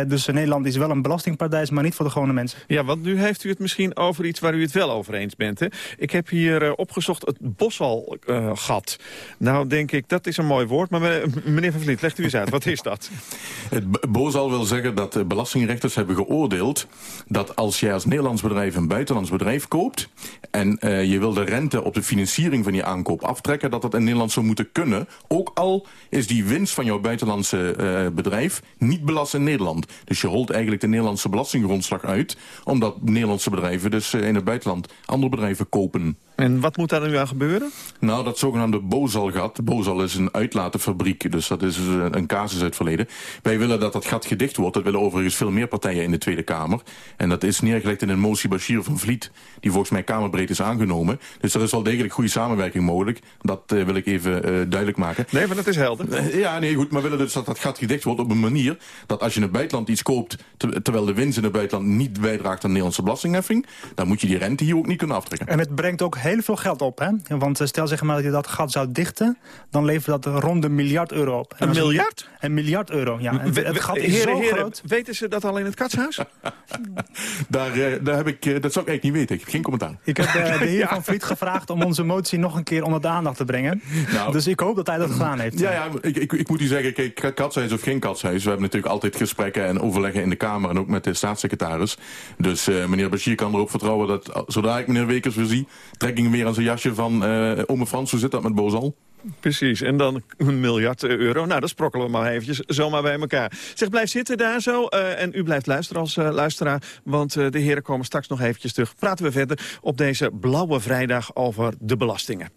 dus Nederland is wel een belastingparadijs, maar niet voor de gewone mensen. Ja, want nu heeft u het misschien over iets waar u het wel over eens bent. Hè? Ik heb hier opgezocht het Boswalgat. nou, denk ik, dat is een mooi woord. Maar meneer Van Vliet, legt u eens uit. Wat is dat? Het Bosal wil zeggen dat de belastingrechters hebben geoordeeld... dat als jij als Nederlands bedrijf een buitenlands bedrijf koopt... en uh, je wil de rente op de financiering van je aankoop aftrekken... dat dat in Nederland zou moeten kunnen. Ook al is die winst van jouw buitenlandse uh, bedrijf niet belast in Nederland. Dus je holt eigenlijk de Nederlandse belastinggrondslag uit... omdat Nederlandse bedrijven dus uh, in het buitenland andere bedrijven kopen. En wat moet daar nu aan gebeuren? Nou, dat zogenaamde Bozal-gat. Bozal is een uitlatenfabriek, dus dat is een casus uit het verleden. Wij willen dat dat gat gedicht wordt. Dat willen overigens veel meer partijen in de Tweede Kamer. En dat is neergelegd in een motie Bashir van Vliet... die volgens mij kamerbreed is aangenomen. Dus er is wel degelijk goede samenwerking mogelijk. Dat uh, wil ik even uh, duidelijk maken. Nee, maar dat is helder. Ja, nee, goed. Maar we willen dus dat dat gat gedicht wordt op een manier... dat als je in het buitenland iets koopt... Ter, terwijl de winst in het buitenland niet bijdraagt aan de Nederlandse belastingheffing... dan moet je die rente hier ook niet kunnen aftrekken. En het brengt ook heel veel geld op, hè? Want stel zeg maar dat je dat gat zou dichten... dan levert dat rond een miljard euro op. En een miljard? Een, een miljard euro, ja. En het gat is heren, zo heren, groot. Weten ze dat al in het katshuis? daar, uh, daar heb ik, uh, dat zou ik eigenlijk niet weten. Ik heb geen commentaar. Ik heb uh, de heer Van Vliet gevraagd om onze motie nog een keer onder de aandacht te brengen. Nou, dus ik hoop dat hij dat gedaan heeft. Ja, ja ik, ik, ik moet u zeggen, kijk, katshuis of geen katshuis. We hebben natuurlijk altijd gesprekken en overleggen in de Kamer en ook met de staatssecretaris. Dus meneer Bashir kan erop vertrouwen dat zodra ik meneer Wekers weer zie, trek hem weer aan zijn jasje van ome Frans. Hoe zit dat met Bozal? Precies, en dan een miljard euro. Nou, dat sprokkelen we maar eventjes zomaar bij elkaar. Zeg, blijf zitten daar zo. Uh, en u blijft luisteren als uh, luisteraar. Want uh, de heren komen straks nog eventjes terug. Praten we verder op deze blauwe vrijdag over de belastingen.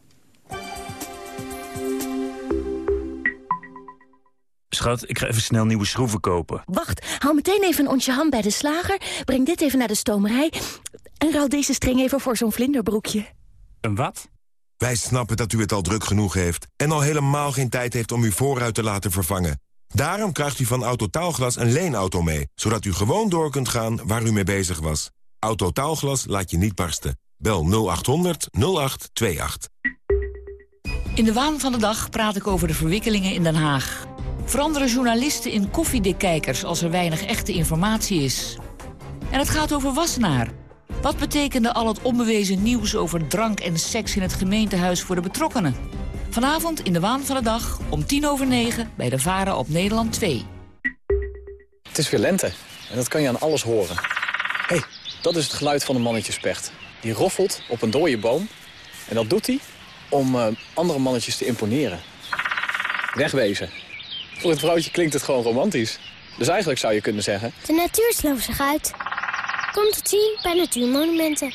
Schat, ik ga even snel nieuwe schroeven kopen. Wacht, haal meteen even een onsje ham bij de slager. Breng dit even naar de stomerij. En ruil deze string even voor zo'n vlinderbroekje. Een wat? Wij snappen dat u het al druk genoeg heeft... en al helemaal geen tijd heeft om uw voorruit te laten vervangen. Daarom krijgt u van Autotaalglas een leenauto mee... zodat u gewoon door kunt gaan waar u mee bezig was. Autotaalglas laat je niet barsten. Bel 0800 0828. In de waan van de dag praat ik over de verwikkelingen in Den Haag. Veranderen journalisten in koffiedikkijkers als er weinig echte informatie is? En het gaat over Wassenaar. Wat betekende al het onbewezen nieuws over drank en seks in het gemeentehuis voor de betrokkenen? Vanavond in de waan van de dag om tien over negen bij de Varen op Nederland 2. Het is weer lente en dat kan je aan alles horen. Hé, hey, dat is het geluid van een mannetjespecht. Die roffelt op een dode boom en dat doet hij om uh, andere mannetjes te imponeren. Wegwezen. Voor het vrouwtje klinkt het gewoon romantisch. Dus eigenlijk zou je kunnen zeggen... De natuur sloopt zich uit. Komt het zien bij Natuurmonumenten.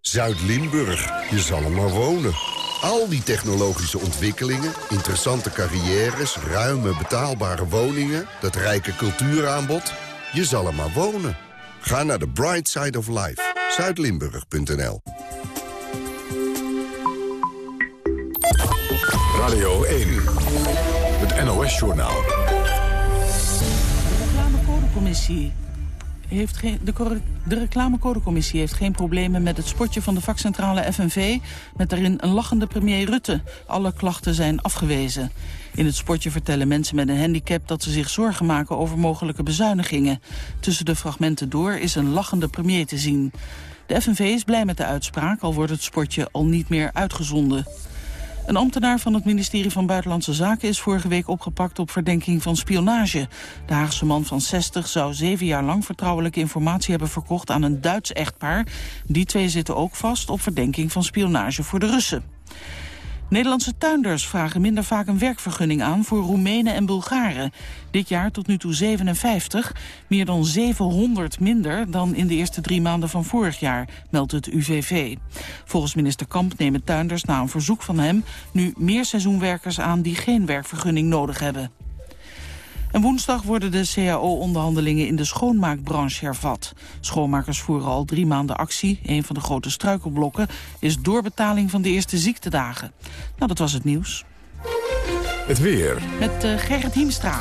Zuid-Limburg, je zal er maar wonen. Al die technologische ontwikkelingen, interessante carrières... ruime betaalbare woningen, dat rijke cultuuraanbod... je zal er maar wonen. Ga naar de Bright Side of Life. Zuidlimburg.nl Radio 1. Het NOS-journaal. De reclamecodecommissie heeft geen, de, de reclamecodecommissie heeft geen problemen met het spotje van de vakcentrale FNV... met daarin een lachende premier Rutte. Alle klachten zijn afgewezen. In het spotje vertellen mensen met een handicap dat ze zich zorgen maken over mogelijke bezuinigingen. Tussen de fragmenten door is een lachende premier te zien. De FNV is blij met de uitspraak, al wordt het spotje al niet meer uitgezonden. Een ambtenaar van het ministerie van Buitenlandse Zaken is vorige week opgepakt op verdenking van spionage. De Haagse man van 60 zou zeven jaar lang vertrouwelijke informatie hebben verkocht aan een Duits echtpaar. Die twee zitten ook vast op verdenking van spionage voor de Russen. Nederlandse tuinders vragen minder vaak een werkvergunning aan voor Roemenen en Bulgaren. Dit jaar tot nu toe 57, meer dan 700 minder dan in de eerste drie maanden van vorig jaar, meldt het UVV. Volgens minister Kamp nemen tuinders na een verzoek van hem nu meer seizoenwerkers aan die geen werkvergunning nodig hebben. En woensdag worden de CAO-onderhandelingen in de schoonmaakbranche hervat. Schoonmakers voeren al drie maanden actie. Een van de grote struikelblokken is doorbetaling van de eerste ziektedagen. Nou, dat was het nieuws. Het weer. Met uh, Gerrit Hiemstra.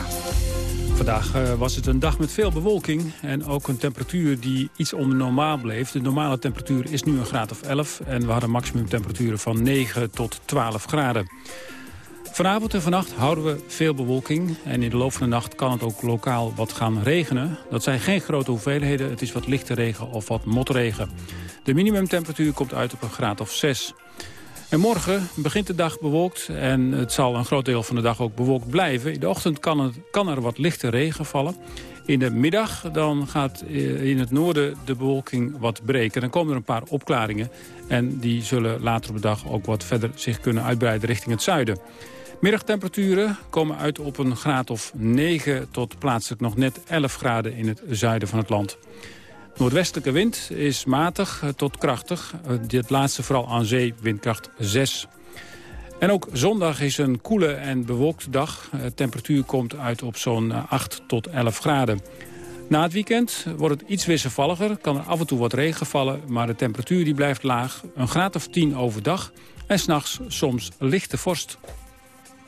Vandaag uh, was het een dag met veel bewolking en ook een temperatuur die iets onder normaal bleef. De normale temperatuur is nu een graad of 11 en we hadden maximumtemperaturen van 9 tot 12 graden. Vanavond en vannacht houden we veel bewolking. En in de loop van de nacht kan het ook lokaal wat gaan regenen. Dat zijn geen grote hoeveelheden. Het is wat lichte regen of wat motregen. De minimumtemperatuur komt uit op een graad of 6. En morgen begint de dag bewolkt en het zal een groot deel van de dag ook bewolkt blijven. In de ochtend kan, het, kan er wat lichte regen vallen. In de middag dan gaat eh, in het noorden de bewolking wat breken. Dan komen er een paar opklaringen en die zullen later op de dag ook wat verder zich kunnen uitbreiden richting het zuiden. Middagtemperaturen komen uit op een graad of 9 tot plaatselijk nog net 11 graden in het zuiden van het land. Noordwestelijke wind is matig tot krachtig. Dit laatste vooral aan zee windkracht 6. En ook zondag is een koele en bewolkte dag. De temperatuur komt uit op zo'n 8 tot 11 graden. Na het weekend wordt het iets wisselvalliger. Kan er af en toe wat regen vallen, maar de temperatuur die blijft laag. Een graad of 10 overdag en s'nachts soms lichte vorst.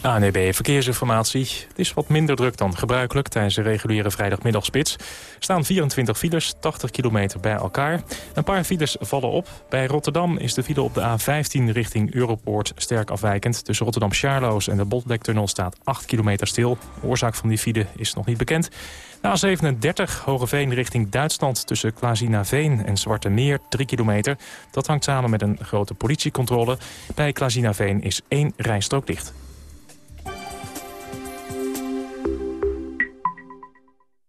ANEB Verkeersinformatie. Het is wat minder druk dan gebruikelijk tijdens de reguliere vrijdagmiddagspits. Er staan 24 files, 80 kilometer bij elkaar. Een paar files vallen op. Bij Rotterdam is de file op de A15 richting Europoort sterk afwijkend. Tussen Rotterdam-Charloes en de Botlektunnel staat 8 kilometer stil. De oorzaak van die file is nog niet bekend. De A37 Hogeveen richting Duitsland tussen Klazinaveen en Zwarte Meer 3 kilometer. Dat hangt samen met een grote politiecontrole. Bij Klazinaveen is één rijstrook dicht.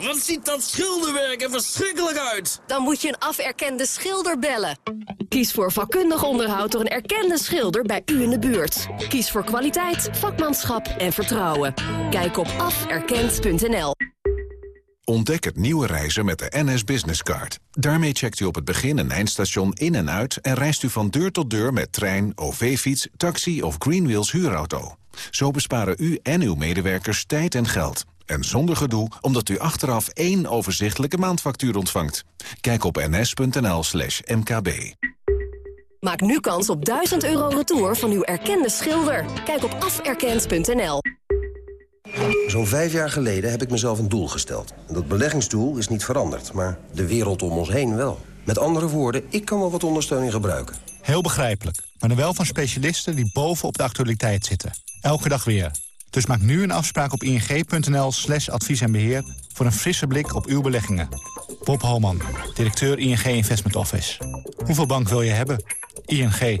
Wat ziet dat schilderwerk er verschrikkelijk uit. Dan moet je een aferkende schilder bellen. Kies voor vakkundig onderhoud door een erkende schilder bij u in de buurt. Kies voor kwaliteit, vakmanschap en vertrouwen. Kijk op aferkend.nl. Ontdek het nieuwe reizen met de NS Business Card. Daarmee checkt u op het begin- en eindstation in en uit... en reist u van deur tot deur met trein, OV-fiets, taxi of Greenwheels huurauto. Zo besparen u en uw medewerkers tijd en geld. En zonder gedoe, omdat u achteraf één overzichtelijke maandfactuur ontvangt. Kijk op ns.nl slash mkb. Maak nu kans op 1000 euro retour van uw erkende schilder. Kijk op aferkend.nl. Zo'n vijf jaar geleden heb ik mezelf een doel gesteld. Dat beleggingsdoel is niet veranderd, maar de wereld om ons heen wel. Met andere woorden, ik kan wel wat ondersteuning gebruiken. Heel begrijpelijk, maar dan wel van specialisten die bovenop de actualiteit zitten. Elke dag weer. Dus maak nu een afspraak op ing.nl slash advies en beheer... voor een frisse blik op uw beleggingen. Bob Holman, directeur ING Investment Office. Hoeveel bank wil je hebben? ING.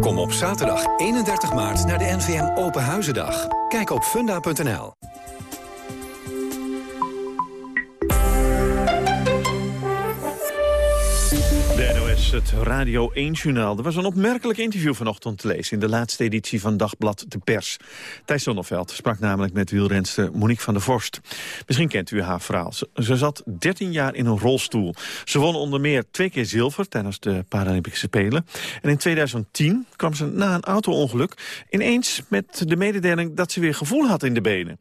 Kom op zaterdag 31 maart naar de NVM Open Huizendag. Kijk op funda.nl. Het Radio 1-journaal. Er was een opmerkelijk interview vanochtend te lezen... in de laatste editie van Dagblad De Pers. Thijs Zonneveld sprak namelijk met wielrenster Monique van der Vorst. Misschien kent u haar verhaal. Ze zat 13 jaar in een rolstoel. Ze won onder meer twee keer zilver tijdens de Paralympische Spelen. En in 2010 kwam ze na een auto-ongeluk... ineens met de mededeling dat ze weer gevoel had in de benen.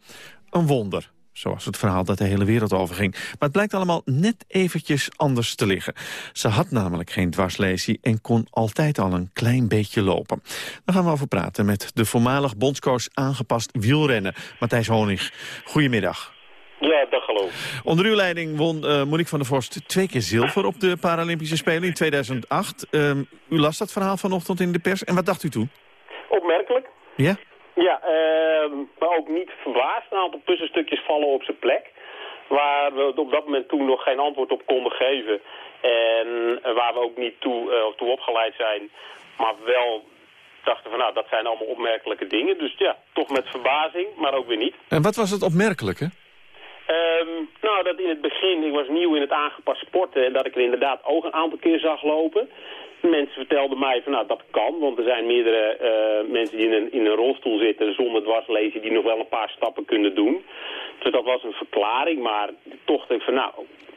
Een wonder. Zoals het verhaal dat de hele wereld overging. Maar het blijkt allemaal net eventjes anders te liggen. Ze had namelijk geen dwarslesie en kon altijd al een klein beetje lopen. Daar gaan we over praten met de voormalig bondscoach aangepast wielrennen, Matthijs Honig. Goedemiddag. Ja, dag hallo. Onder uw leiding won uh, Monique van der Vorst twee keer zilver op de Paralympische Spelen in 2008. Uh, u las dat verhaal vanochtend in de pers. En wat dacht u toen? Opmerkelijk. Ja? Ja, uh, maar ook niet verbaasd. Een aantal puzzelstukjes vallen op zijn plek. Waar we op dat moment toen nog geen antwoord op konden geven. En waar we ook niet toe, uh, toe opgeleid zijn. Maar wel dachten van nou, dat zijn allemaal opmerkelijke dingen. Dus ja, toch met verbazing, maar ook weer niet. En wat was het opmerkelijke? Um, nou, dat in het begin, ik was nieuw in het aangepast sporten... en dat ik er inderdaad ook een aantal keer zag lopen. Mensen vertelden mij van nou dat kan, want er zijn meerdere uh, mensen die in een, in een rolstoel zitten zonder dwarslezen die nog wel een paar stappen kunnen doen. Dus dat was een verklaring, maar toch denk ik van nou,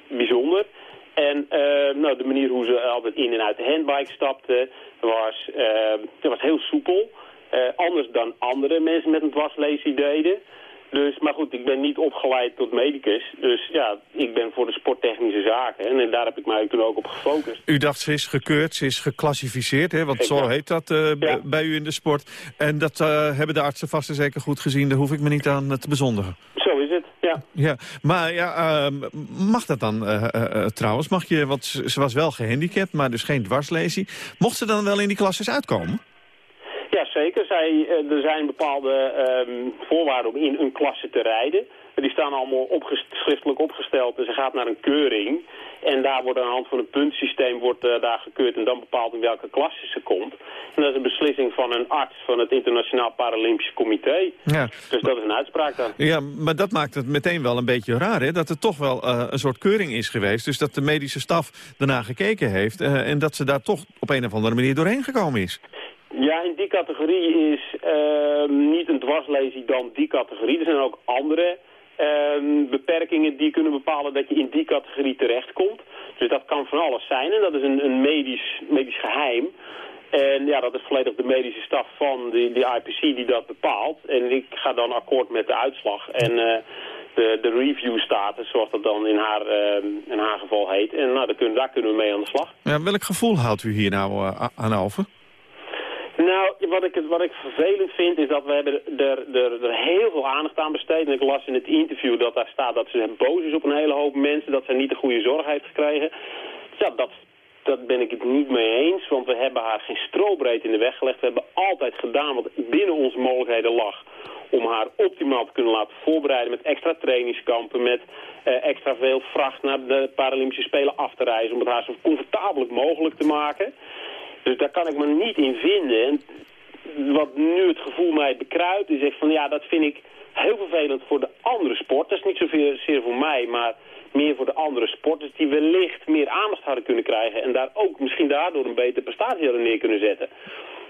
bijzonder. En uh, nou, de manier hoe ze altijd in en uit de handbike stapte was, uh, was heel soepel. anders dan andere mensen met een dwarslesie deden. Dus, maar goed, ik ben niet opgeleid tot medicus. Dus ja, ik ben voor de sporttechnische zaken. En daar heb ik mij toen ook op gefocust. U dacht, ze is gekeurd, ze is geclassificeerd, hè? want exact. zo heet dat uh, ja. bij u in de sport. En dat uh, hebben de artsen vast en zeker goed gezien. Daar hoef ik me niet aan te bezondigen. Zo is het, ja. ja maar ja, uh, mag dat dan trouwens? Mag je, want ze was wel gehandicapt, maar dus geen dwarslesie. Mocht ze dan wel in die klasses uitkomen? Zeker. Zij, er zijn bepaalde um, voorwaarden om in een klasse te rijden. Die staan allemaal opgest schriftelijk opgesteld. Dus ze gaat naar een keuring. En daar wordt aan de hand van een puntsysteem wordt, uh, daar gekeurd en dan bepaald in welke klasse ze komt. En dat is een beslissing van een arts van het Internationaal Paralympisch Comité. Ja. Dus dat is een uitspraak dan. Ja, maar dat maakt het meteen wel een beetje raar, hè? Dat er toch wel uh, een soort keuring is geweest. Dus dat de medische staf daarna gekeken heeft. Uh, en dat ze daar toch op een of andere manier doorheen gekomen is. Ja, in die categorie is uh, niet een dwarslesie dan die categorie. Er zijn ook andere uh, beperkingen die kunnen bepalen dat je in die categorie terechtkomt. Dus dat kan van alles zijn en dat is een, een medisch, medisch geheim. En ja, dat is volledig de medische staf van de, IPC die dat bepaalt. En ik ga dan akkoord met de uitslag. En uh, de, de review status, zoals dat dan in haar, uh, in haar geval heet. En nou, daar, kunnen, daar kunnen we mee aan de slag. Ja, welk gevoel houdt u hier nou uh, aan over? Nou, wat ik, wat ik vervelend vind is dat we hebben er, er, heel veel aandacht aan besteed. En ik las in het interview dat daar staat dat ze boos is op een hele hoop mensen. Dat ze niet de goede zorg heeft gekregen. Ja, dat, dat ben ik het niet mee eens. Want we hebben haar geen strobreed in de weg gelegd. We hebben altijd gedaan wat binnen onze mogelijkheden lag. Om haar optimaal te kunnen laten voorbereiden met extra trainingskampen. Met uh, extra veel vracht naar de Paralympische Spelen af te reizen. Om het haar zo comfortabel mogelijk te maken. Dus daar kan ik me niet in vinden. En wat nu het gevoel mij bekruipt is echt van ja, dat vind ik Heel vervelend voor de andere sporters. Niet zozeer voor mij, maar meer voor de andere sporters... die wellicht meer aandacht hadden kunnen krijgen... en daar ook misschien daardoor een betere prestatie hadden neer kunnen zetten.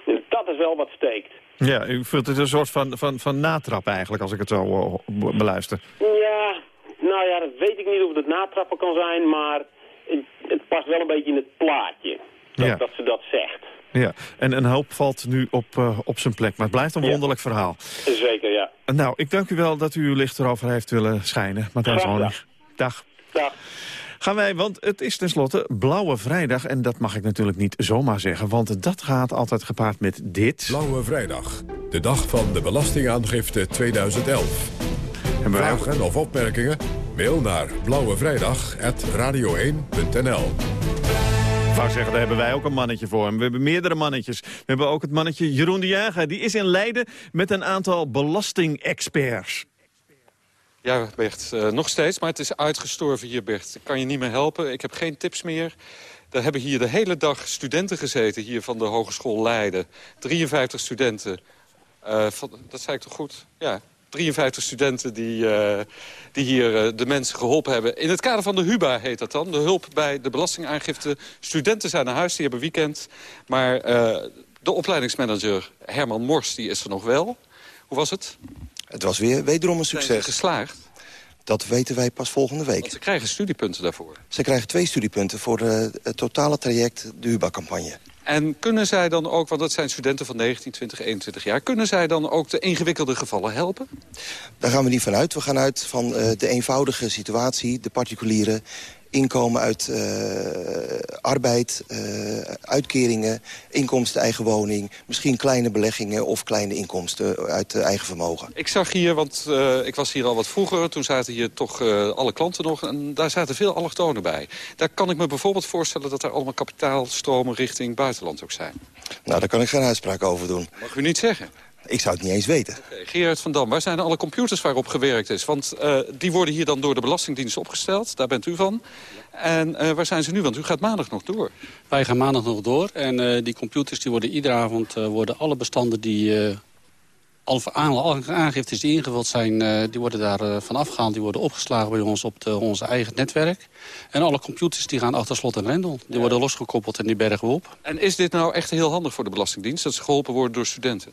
En dat is wel wat steekt. Ja, u voelt het een soort van, van, van natrap eigenlijk, als ik het zo uh, beluister. Ja, nou ja, dat weet ik niet of het natrappen kan zijn, maar het, het past wel een beetje in het plaatje. Dat, Ja. dat ze dat zegt. Ja, en een hoop valt nu op, uh, op zijn plek, maar het blijft een wonderlijk verhaal. Zeker, ja. Nou, ik dank u wel dat u uw licht erover heeft willen schijnen. Matthijs. Honig. Dag. Dag. Gaan wij, want het is tenslotte Blauwe Vrijdag. En dat mag ik natuurlijk niet zomaar zeggen, want dat gaat altijd gepaard met dit. Blauwe Vrijdag, de dag van de Belastingaangifte 2011. Hebben wij ook- Vragen of opmerkingen? Mail naar blauwevrijdag.radio1.nl Ik wou zeggen, daar hebben wij ook een mannetje voor. We hebben meerdere mannetjes. We hebben ook het mannetje Jeroen de Jager. Die is in Leiden met een aantal belastingexperts. Ja, Bert, eh, nog steeds, maar het is uitgestorven hier, Bert. Ik kan je niet meer helpen, ik heb geen tips meer. Er hebben hier de hele dag studenten gezeten, hier van de Hogeschool Leiden. 53 studenten. Eh, dat zei ik toch goed? Ja, 53 studenten die, eh, die hier eh, de mensen geholpen hebben. In het kader van de HUBA heet dat dan. De hulp bij de belastingaangifte. Studenten zijn naar huis, die hebben weekend. Maar eh, de opleidingsmanager Herman Mors, die is er nog wel. Hoe was het? Het was weer wederom een succes. geslaagd? Dat weten wij pas volgende week. Ze krijgen studiepunten daarvoor. Ze krijgen twee studiepunten voor het totale traject, de UBA-campagne. En kunnen zij dan ook, want dat zijn studenten van 19, 20, 21 jaar... kunnen zij dan ook de ingewikkelde gevallen helpen? Daar gaan we niet van uit. We gaan uit van eh, de eenvoudige situatie, de particuliere inkomen uit eh, arbeid, eh, uitkeringen, inkomsten eigen woning... misschien kleine beleggingen of kleine inkomsten uit eigen vermogen. Ik zag hier, want eh, ik was hier al wat vroeger... toen zaten hier toch alle klanten nog en daar zaten veel allochtonen bij. Daar kan ik me bijvoorbeeld voorstellen dat er allemaal kapitaalstromen... richting buitenland ook zijn. Nou, daar kan ik geen uitspraak over doen. Mag u niet zeggen? Ik zou het niet eens weten. Gerard van Dam, waar zijn alle computers waarop gewerkt is? Want eh, die worden hier dan door de Belastingdienst opgesteld. Daar bent u van. En eh, waar zijn ze nu? Want u gaat maandag nog door. Wij gaan maandag nog door. En eh, die computers die worden iedere avond eh, worden alle bestanden die... eh alle aangiftes die ingevuld zijn, eh, die worden daar eh, van afgehaald. Die worden opgeslagen bij ons op de, onze eigen netwerk. En alle computers die gaan achter slot en grendel. Die worden losgekoppeld en die bergen we op. En is dit nou echt heel handig voor de Belastingdienst... dat ze geholpen worden door studenten?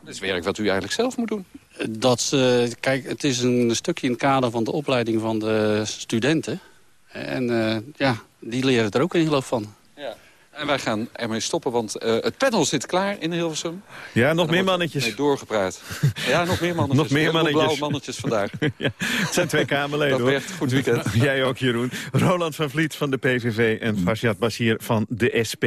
Dat is werk wat u eigenlijk zelf moet doen. Dat, eh, kijk, het is een stukje in het kader van de opleiding van de studenten. En eh, ja, die leren er ook hele hoop van. En wij gaan ermee stoppen, want eh, het panel zit klaar in Hilversum. Ja, nog er meer mannetjes. mee doorgepraat. Ja, nog meer mannetjes. Nog meer Heel mannetjes. blauwe mannetjes vandaag. ja, het zijn twee Kamerleden. Dat hoor. werkt. Goed weekend. Jij ook, Jeroen. Roland van Vliet van de PVV en Farshad Bashir van de SP.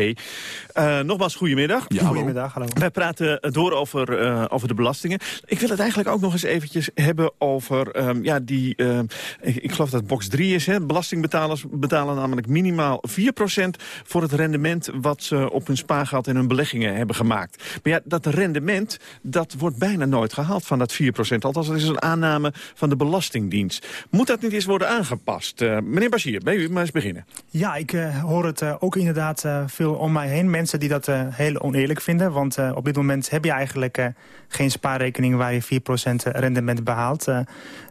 Eh, nogmaals, goedemiddag. Goedemiddag, hallo. Wij praten door over, eh, over de belastingen. Ik wil het eigenlijk ook nog eens eventjes hebben over ehm, ja, die... ik, ik geloof dat het box 3 is. Hè. Belastingbetalers betalen namelijk minimaal 4% voor het rendement... wat ze op hun spaargeld en hun beleggingen hebben gemaakt. Maar ja, dat rendement, dat wordt bijna nooit gehaald van dat 4%. Althans, dat is een aanname van de Belastingdienst. Moet dat niet eens worden aangepast? Eh, meneer Bashir, bij u maar eens beginnen. Ja, ik eh, hoor het eh, ook inderdaad veel om mij heen. Mensen die dat heel oneerlijk vinden. Want op dit moment heb je eigenlijk geen spaarrekening waar je 4% rendement behaalt. Eh,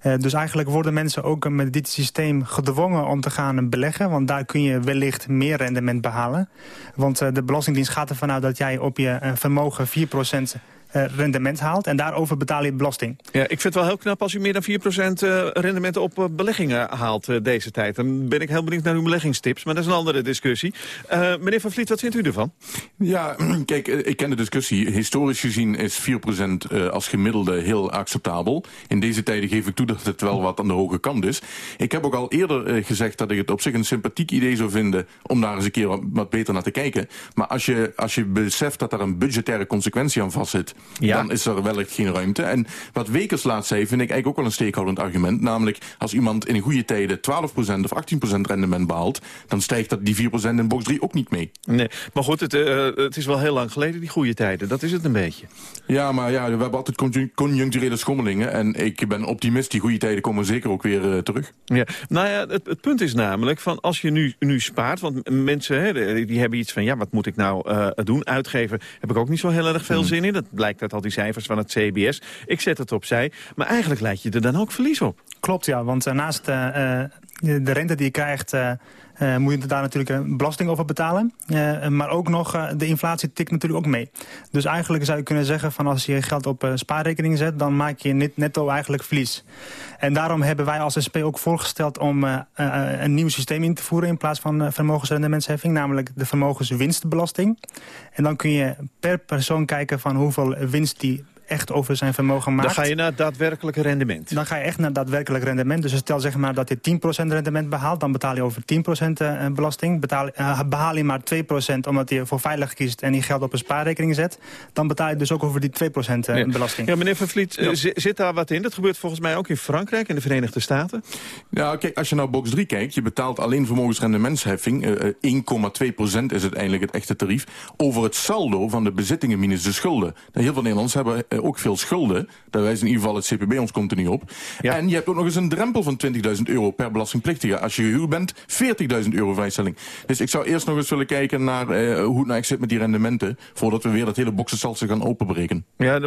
eh, dus eigenlijk worden mensen ook met dit systeem gedwongen om te gaan beleggen. Want daar kun je wellicht meer rendement behalen. Want eh, de Belastingdienst gaat ervan uit dat jij op je eh, vermogen 4% eh, rendement haalt. En daarover betaal je belasting. Ja, ik vind het wel heel knap als u meer dan 4% eh, rendement op eh, beleggingen haalt eh, deze tijd. Dan ben ik heel benieuwd naar uw beleggingstips, maar dat is een andere discussie. Eh, meneer Van Vliet, wat vindt u ervan? Ja, kijk, eh, ik ken de discussie. Historisch gezien is 4% eh, als gemiddelde heel acceptabel. In deze tijden geef ik toe dat het wel wat aan de hoge kant is. Ik heb ook al eerder eh, gezegd dat ik het op zich een sympathiek idee zou vinden... om daar eens een keer wat, wat beter naar te kijken. Maar als je, als je beseft dat daar een budgettaire consequentie aan vastzit... Ja. dan is er wellicht geen ruimte. En wat Wekers laatst zei, vind ik eigenlijk ook wel een steekhoudend argument. Namelijk, als iemand in goede tijden 12% of 18% rendement behaalt... dan stijgt dat die 4% in box 3 ook niet mee. Nee, maar goed, het, eh, het is wel heel lang geleden, die goede tijden. Dat is het een beetje. Ja, maar ja, we hebben altijd conjun- conjuncturele schommelingen. En ik ben optimist, die goede tijden komen zeker ook weer eh, terug. Ja, nou ja, het, het punt is namelijk van als je nu, nu spaart... want mensen hè, die hebben iets van, ja, wat moet ik nou eh, doen? Uitgeven heb ik ook niet zo heel erg veel zin in. Dat blijkt blijkt uit al die cijfers van het CBS. Ik zet het opzij, maar eigenlijk leid je er dan ook verlies op. Klopt, ja, want naast de rente die je krijgt... Uh, moet je daar natuurlijk een belasting over betalen. Uh, maar ook nog, de inflatie tikt natuurlijk ook mee. Dus eigenlijk zou je kunnen zeggen van als je geld op spaarrekening zet... dan maak je net, netto eigenlijk verlies. En daarom hebben wij als SP ook voorgesteld om een nieuw systeem in te voeren... in plaats van vermogensrendementsheffing, namelijk de vermogenswinstbelasting. En dan kun je per persoon kijken van hoeveel winst die echt over zijn vermogen maakt... Dan ga je naar het daadwerkelijke rendement. Dan ga je echt naar daadwerkelijk rendement. Dus stel zeg maar dat je 10% rendement behaalt... dan betaal je over 10% eh, belasting. Betaal, uh, behaal je maar 2% omdat je voor veilig kiest... en die geld op een spaarrekening zet... dan betaal je dus ook over die 2% uh, belasting. Ja, meneer Van Vliet, ja. zit daar wat in? Dat gebeurt volgens mij ook in Frankrijk en de Verenigde Staten. Ja, kijk, als je naar box 3 kijkt... je betaalt alleen vermogensrendementsheffing... 1,2% is uiteindelijk het echte tarief... over het saldo van de bezittingen minus de schulden. Nou, heel veel Nederlanders hebben ook veel schulden. Daar wijst in ieder geval het CPB ons continu op. Ja. En je hebt ook nog eens een drempel van 20.000 euro per belastingplichtige. Als je gehuwd bent, 40.000 euro vrijstelling. Dus ik zou eerst nog eens willen kijken naar uh, hoe het nou eigenlijk zit met die rendementen... voordat we weer dat hele boksensalse gaan openbreken. Ja,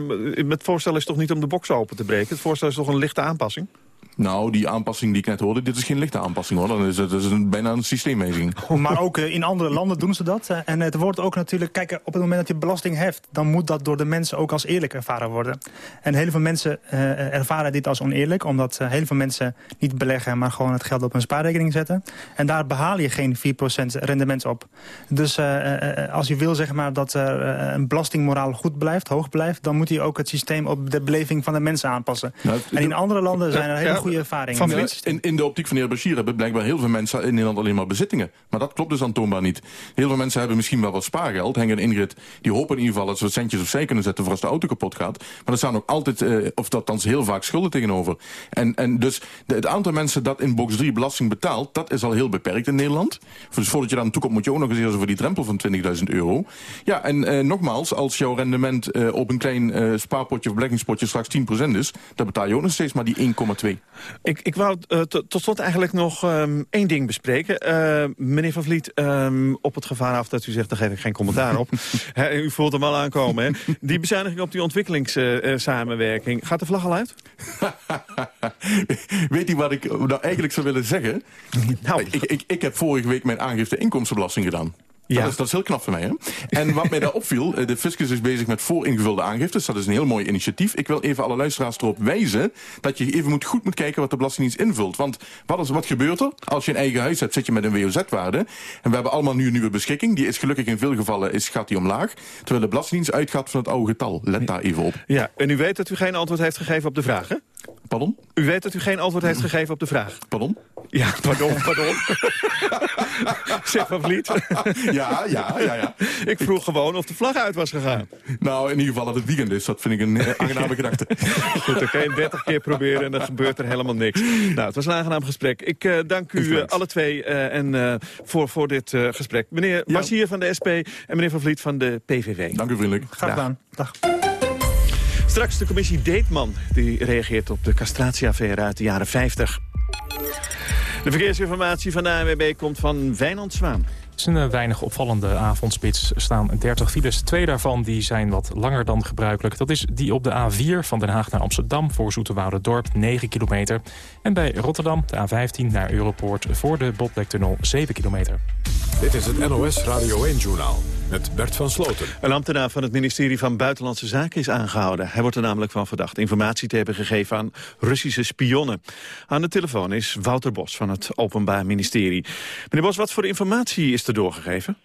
het voorstel is toch niet om de boksen open te breken? Het voorstel is toch een lichte aanpassing? Nou, die aanpassing die ik net hoorde, dit is geen lichte aanpassing hoor. Dan is het, is een, bijna een systeemwijziging. Maar ook uh, in andere landen doen ze dat. Uh, en het wordt ook natuurlijk, kijk, op het moment dat je belasting heft... dan moet dat door de mensen ook als eerlijk ervaren worden. En heel veel mensen uh, ervaren dit als oneerlijk... omdat heel veel mensen niet beleggen, maar gewoon het geld op een spaarrekening zetten. En daar behaal je geen 4% rendement op. Dus als je wil zeg maar, dat er een belastingmoraal goed blijft, hoog blijft... dan moet je ook het systeem op de beleving van de mensen aanpassen. Nou, en in andere landen zijn er hele goede ervaringen. Van in, in de optiek van de heer Bashir hebben blijkbaar heel veel mensen in Nederland alleen maar bezittingen. Maar dat klopt dus aantoonbaar niet. Heel veel mensen hebben misschien wel wat spaargeld. Hengen en Ingrid, die hopen in ieder geval dat ze wat centjes opzij kunnen zetten voor als de auto kapot gaat. Maar er staan ook altijd, uh, of althans heel vaak schulden tegenover. En, en dus de, het aantal mensen dat in box 3 belasting betaalt, dat is al heel beperkt in Nederland. Dus voordat je daar naartoe komt moet je ook nog eens eerst over die drempel van 20.000 euro. Ja, en uh, nogmaals, als jouw rendement uh, op een klein spaarpotje of beleggingspotje straks 10% is, dan betaal je ook nog steeds maar die 1,2. Ik, ik wou uh, tot slot eigenlijk nog um, één ding bespreken. Uh, meneer Van Vliet, um, op het gevaar af dat u zegt, daar geef ik geen commentaar op. He, u voelt hem al aankomen, hè? Die bezuiniging op die ontwikkelingssamenwerking, uh, gaat de vlag al uit? Weet u wat ik nou eigenlijk zou willen zeggen? Nou, ik, ik, ik heb vorige week mijn aangifte inkomstenbelasting gedaan. Ja. Dat, is, dat is heel knap voor mij. Hè? En wat mij daar opviel, eh, de fiscus is bezig met vooringevulde aangiftes. Dat is een heel mooi initiatief. Ik wil even alle luisteraars erop wijzen dat je even moet, goed moet kijken wat de Belastingdienst invult. Want wat, is, wat gebeurt er? Als je een eigen huis hebt, zit je met een WOZ-waarde. En we hebben allemaal nu een nieuwe beschikking. Die is gelukkig in veel gevallen is, gaat die omlaag. Terwijl de Belastingdienst uitgaat van het oude getal. Let daar even op. Ja, en u weet dat u geen antwoord heeft gegeven op de vraag, hè? Pardon? U weet dat u geen antwoord heeft gegeven op de vraag. Pardon? Ja, pardon, pardon. zeg Van Vliet. ja, ja, ja, ja. Ik vroeg gewoon of de vlag uit was gegaan. Nou, in ieder geval dat het weekend is. Dat vind ik een uh, aangename gedachte. Goed, dan kan je 30 keer proberen en dan gebeurt er helemaal niks. Nou, het was een aangenaam gesprek. Ik uh, dank u uh, alle twee uh, en, voor, voor dit gesprek. Meneer ja. Basier van de SP en meneer Van Vliet van de PVV. Dank u vriendelijk. Graag gedaan. Dag. Straks de commissie Deetman. Die reageert op de castratieaffaire uit de jaren 50. De verkeersinformatie van de ANWB komt van Wijnand Zwaan. Het is een uh, weinig opvallende avondspits. Er staan 30 files. Twee daarvan die zijn wat langer dan gebruikelijk. Dat is die op de A4 van Den Haag naar Amsterdam voor Dorp 9 kilometer. En bij Rotterdam de A15 naar Europoort voor de Botlektunnel 7 kilometer. Dit is het NOS Radio 1-journaal met Bert van Sloten. Een ambtenaar van het ministerie van Buitenlandse Zaken is aangehouden. Hij wordt er namelijk van verdacht informatie te hebben gegeven aan Russische spionnen. Aan de telefoon is Wouter Bos van het Openbaar Ministerie. Meneer Bos, wat voor informatie is er doorgegeven?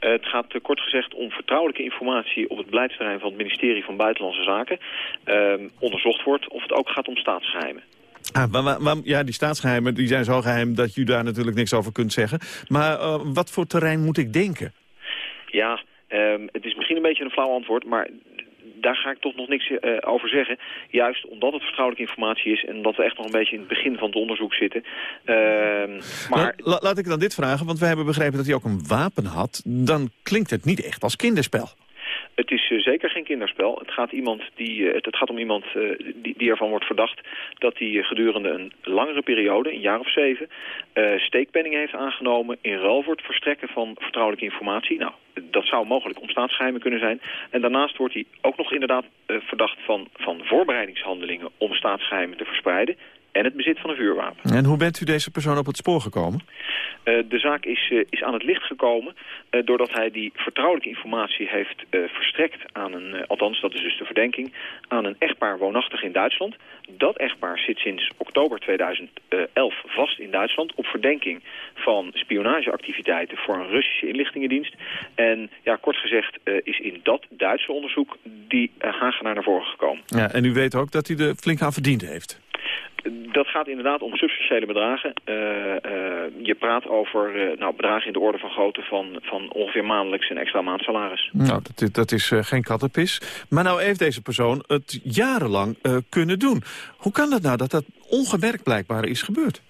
Uh, het gaat uh, kort gezegd om vertrouwelijke informatie op het beleidsterrein van het ministerie van Buitenlandse Zaken. Uh, onderzocht wordt of het ook gaat om staatsgeheimen. Ah, maar, maar, ja, die staatsgeheimen die zijn zo geheim dat u daar natuurlijk niks over kunt zeggen. Maar uh, wat voor terrein moet ik denken? Ja, um, het is misschien een beetje een flauw antwoord, maar daar ga ik toch nog niks uh, over zeggen. Juist omdat het vertrouwelijke informatie is... en omdat we echt nog een beetje in het begin van het onderzoek zitten. Uh, maar... La, laat ik dan dit vragen, want we hebben begrepen dat hij ook een wapen had. Dan klinkt het niet echt als kinderspel. Het is zeker geen kinderspel. Het gaat, iemand die, het, het, gaat om iemand die, die ervan wordt verdacht dat hij gedurende een langere periode, een jaar of zeven, steekpenningen heeft aangenomen in ruil voor het verstrekken van vertrouwelijke informatie. Nou, dat zou mogelijk om staatsgeheimen kunnen zijn. En daarnaast wordt hij ook nog inderdaad verdacht van, van voorbereidingshandelingen om staatsgeheimen te verspreiden en het bezit van een vuurwapen. En hoe bent u deze persoon op het spoor gekomen? Uh, de zaak is, uh, is aan het licht gekomen uh, doordat hij die vertrouwelijke informatie heeft verstrekt aan een, althans dat is dus de verdenking, aan een echtpaar woonachtig in Duitsland. Dat echtpaar zit sinds oktober 2011 vast in Duitsland op verdenking van spionageactiviteiten voor een Russische inlichtingendienst. En ja, kort gezegd is in dat Duitse onderzoek die Hagenaar naar voren gekomen. Ja, en u weet ook dat hij er flink aan verdiend heeft? Dat gaat inderdaad om substantiële bedragen. Uh, uh, je praat over uh, nou, bedragen in de orde van grootte van, van ongeveer maandelijks een extra maand salaris. Nou, dat, dat is geen kattenpis. Maar nou heeft deze persoon het jarenlang kunnen doen. Hoe kan dat nou dat dat ongemerkt blijkbaar is gebeurd?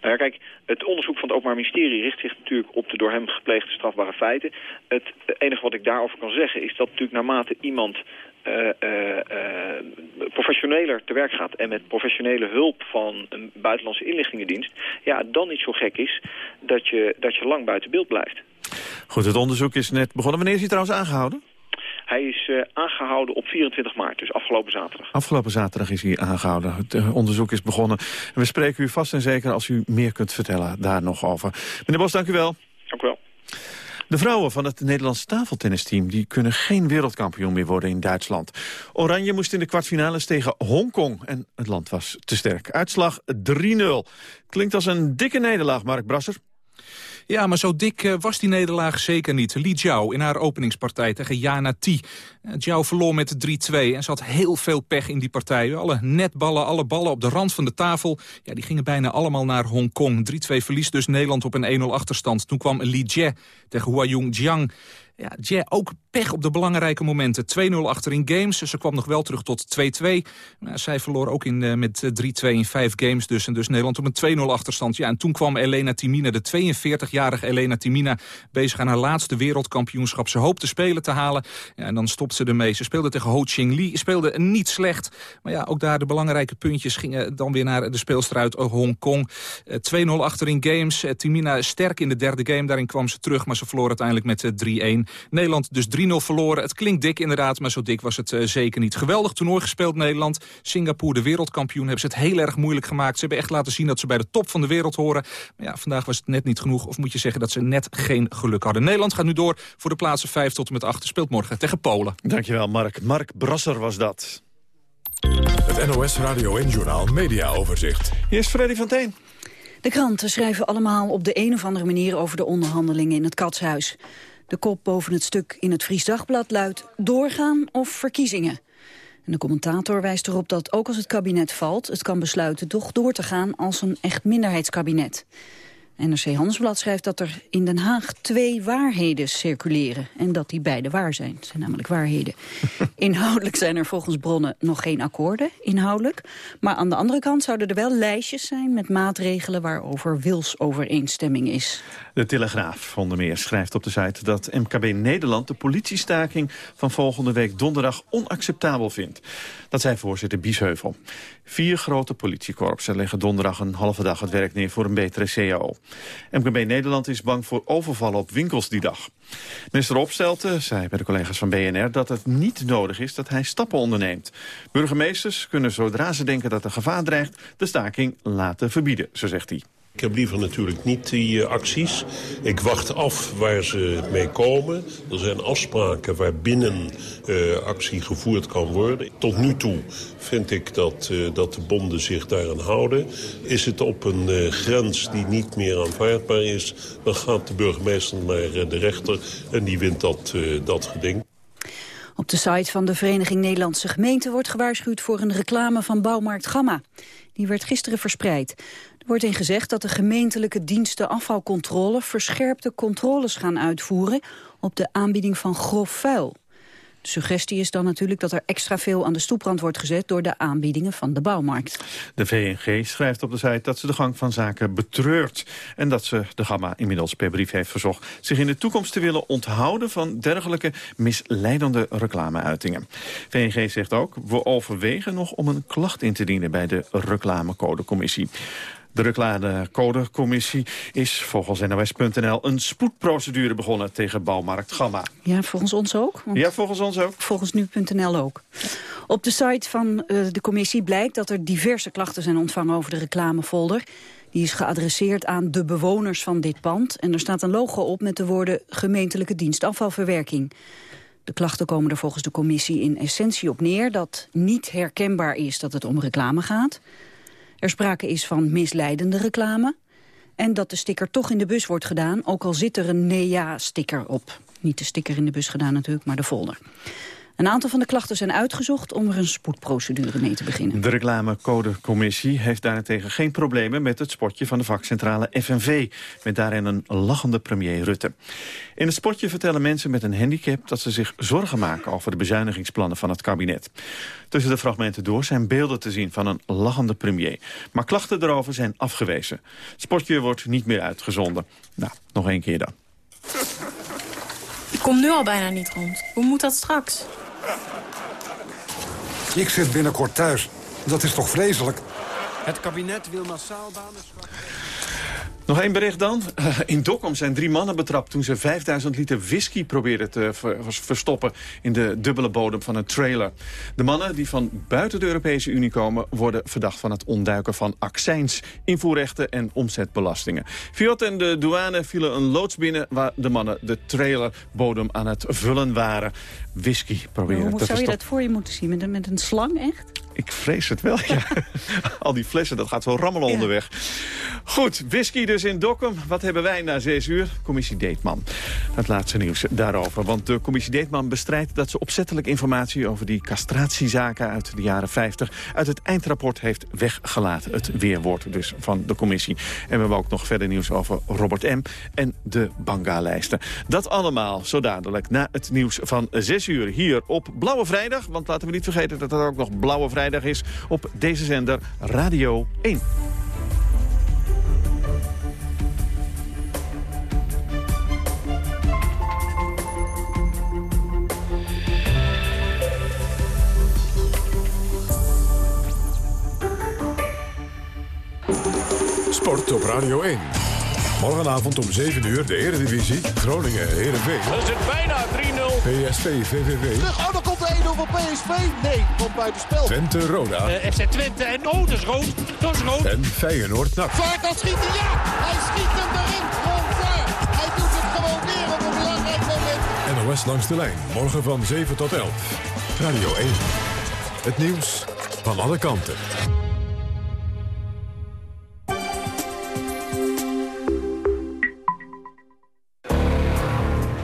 Nou kijk, het onderzoek van het Openbaar Ministerie richt zich natuurlijk op de door hem gepleegde strafbare feiten. Het enige wat ik daarover kan zeggen is dat natuurlijk naarmate iemand uh, uh, professioneler te werk gaat... en met professionele hulp van een buitenlandse inlichtingendienst... ja, dan niet zo gek is dat je, dat je lang buiten beeld blijft. Goed, het onderzoek is net begonnen. Wanneer is hij trouwens aangehouden? Hij is uh, aangehouden op 24 maart, dus afgelopen zaterdag. Afgelopen zaterdag is hij aangehouden. Het uh, onderzoek is begonnen. En we spreken u vast en zeker als u meer kunt vertellen daar nog over. Meneer Bos, dank u wel. Dank u wel. De vrouwen van het Nederlandse tafeltennisteam die kunnen geen wereldkampioen meer worden in Duitsland. Oranje moest in de kwartfinales tegen Hongkong en het land was te sterk. Uitslag 3-0. Klinkt als een dikke nederlaag, Mark Brasser. Ja, maar zo dik uh, was die nederlaag zeker niet. Li Jiao in haar openingspartij tegen Jana T. Uh, Jiao verloor met 3-2 en had heel veel pech in die partij. Alle netballen, alle ballen op de rand van de tafel... Ja, die gingen bijna allemaal naar Hongkong. 3-2 verlies dus Nederland op een 1-0 achterstand. Toen kwam Li Jie tegen Huayong Jiang. Ja, Jie ook pech op de belangrijke momenten. 2-0 achter in games. Ze kwam nog wel terug tot 2-2. zij verloor ook in, uh, met 3-2 in 5 games dus. En dus Nederland op een 2-0 achterstand. Ja, en toen kwam Elena Timina, de 42-jarige Elena Timina... bezig aan haar laatste wereldkampioenschap. Ze hoopte spelen te halen. Ja, en dan stopte ze ermee. Ze speelde tegen Ho Ching Li. Speelde niet slecht. Maar ja, ook daar de belangrijke puntjes gingen dan weer naar de speelster uit Hongkong. Uh, 2-0 achter in games. Timina sterk in de derde game. Daarin kwam ze terug, maar ze verloor uiteindelijk met 3-1. Nederland dus 3-0 verloren. Het klinkt dik inderdaad, maar zo dik was het uh, zeker niet. Geweldig toernooi gespeeld Nederland. Singapore, de wereldkampioen, hebben ze het heel erg moeilijk gemaakt. Ze hebben echt laten zien dat ze bij de top van de wereld horen. Maar ja, vandaag was het net niet genoeg. Of moet je zeggen dat ze net geen geluk hadden. Nederland gaat nu door voor de plaatsen 5 tot en met 8. Speelt morgen tegen Polen. Dankjewel Mark. Mark Brasser was dat. Het NOS Radio en Journaal Media Overzicht. Hier is Freddy van Teen. De kranten schrijven allemaal op de een of andere manier over de onderhandelingen in het Katshuis. De kop boven het stuk in het Fries Dagblad luidt doorgaan of verkiezingen. En de commentator wijst erop dat ook als het kabinet valt... het kan besluiten toch door te gaan als een echt minderheidskabinet. NRC Handelsblad schrijft dat er in Den Haag twee waarheden circuleren. En dat die beide waar zijn. Het zijn namelijk waarheden. inhoudelijk zijn er volgens bronnen nog geen akkoorden, inhoudelijk. Maar aan de andere kant zouden er wel lijstjes zijn met maatregelen waarover wilsovereenstemming is. De Telegraaf onder meer schrijft op de site dat MKB Nederland de politiestaking van volgende week donderdag onacceptabel vindt. Dat zei voorzitter Biesheuvel. Vier grote politiekorpsen leggen donderdag een halve dag het werk neer voor een betere CAO. MKB Nederland is bang voor overvallen op winkels die dag. Minister Opstelten zei bij de collega's van BNR dat het niet nodig is dat hij stappen onderneemt. Burgemeesters kunnen zodra ze denken dat er gevaar dreigt de staking laten verbieden, zo zegt hij. Ik heb liever natuurlijk niet die uh, acties. Ik wacht af waar ze mee komen. Er zijn afspraken waarbinnen uh, actie gevoerd kan worden. Tot nu toe vind ik dat, uh, dat de bonden zich daaraan houden. Is het op een grens die niet meer aanvaardbaar is... dan gaat de burgemeester naar de rechter en die wint dat, dat geding. Op de site van de Vereniging Nederlandse Gemeenten wordt gewaarschuwd voor een reclame van bouwmarkt Gamma. Die werd gisteren verspreid. Er wordt in gezegd dat de gemeentelijke diensten afvalcontrole verscherpte controles gaan uitvoeren op de aanbieding van grof vuil. Suggestie is dan natuurlijk dat er extra veel aan de stoeprand wordt gezet... door de aanbiedingen van de bouwmarkt. De VNG schrijft op de site dat ze de gang van zaken betreurt... en dat ze de Gamma inmiddels per brief heeft verzocht... zich in de toekomst te willen onthouden van dergelijke misleidende reclameuitingen. VNG zegt ook, we overwegen nog om een klacht in te dienen... bij de reclamecodecommissie. De reclamecodecommissie is volgens NOS.nl een spoedprocedure begonnen tegen bouwmarkt Gamma. Ja, volgens ons ook. Ja, volgens ons ook. Volgens nu.nl ook. Op de site van uh, de commissie blijkt dat er diverse klachten zijn ontvangen over de reclamefolder. Die is geadresseerd aan de bewoners van dit pand. En er staat een logo op met de woorden gemeentelijke dienst afvalverwerking. De klachten komen er volgens de commissie in essentie op neer dat niet herkenbaar is dat het om reclame gaat er sprake is van misleidende reclame... en dat de sticker toch in de bus wordt gedaan... ook al zit er een NEA-sticker op. Niet de sticker in de bus gedaan natuurlijk, maar de folder. Een aantal van de klachten zijn uitgezocht om er een spoedprocedure mee te beginnen. De reclamecodecommissie heeft daarentegen geen problemen met het spotje van de vakcentrale FNV. Met daarin een lachende premier Rutte. In het spotje vertellen mensen met een handicap dat ze zich zorgen maken over de bezuinigingsplannen van het kabinet. Tussen de fragmenten door zijn beelden te zien van een lachende premier. Maar klachten erover zijn afgewezen. Het spotje wordt niet meer uitgezonden. Nou, nog één keer dan. Ik kom nu al bijna niet rond. Hoe moet dat straks? Ik zit binnenkort thuis. Dat is toch vreselijk? Het kabinet wil massaal banen... Nog één bericht dan. Eh, in Dokkum zijn drie mannen betrapt toen ze 5000 liter whisky probeerden te verstoppen in de dubbele bodem van een trailer. De mannen die van buiten de Europese Unie komen worden verdacht van het ontduiken van accijns, invoerrechten en omzetbelastingen. Fiat en de douane vielen een loods binnen waar de mannen de trailerbodem aan het vullen waren. Whisky proberen Hoe te verstoppen. zou je dat voor je moeten zien? Met een, met een slang echt? Ik vrees het wel, ja. Al die flessen, dat gaat wel rammelen onderweg. Goed, whisky dus in Dokkum. Wat hebben wij na zes uur? Commissie Deetman. Het laatste nieuws daarover. Want de commissie Deetman bestrijdt dat ze opzettelijk informatie... over die castratiezaken uit de jaren 50... uit het eindrapport heeft weggelaten. Het weerwoord dus van de commissie. En we hebben ook nog verder nieuws over Robert M. en de Banga-lijsten. Dat allemaal zo dadelijk na het nieuws van zes uur hier op Blauwe Vrijdag. Want laten we niet vergeten dat er ook nog Blauwe Vrijdag is... op deze zender Radio 1. Sport op Radio 1. Morgenavond om 7 uur de Eredivisie. Groningen, Heerenveen. Dat is het bijna 3-0. PSV, VVV. Terug, oh, dan komt de 1-0 van PSV. Nee, komt buitenspel. Twente, Roda. Uh, FC Twente en oh, dat is rood. Dat is rood. En Feyenoord, NAC. Vaar kan schieten, ja. Hij schiet hem erin. Gewoon Vaar. Hij doet het gewoon weer op een belangrijk moment. NOS langs de lijn. Morgen van 7 tot 11. Radio 1. Het nieuws van alle kanten.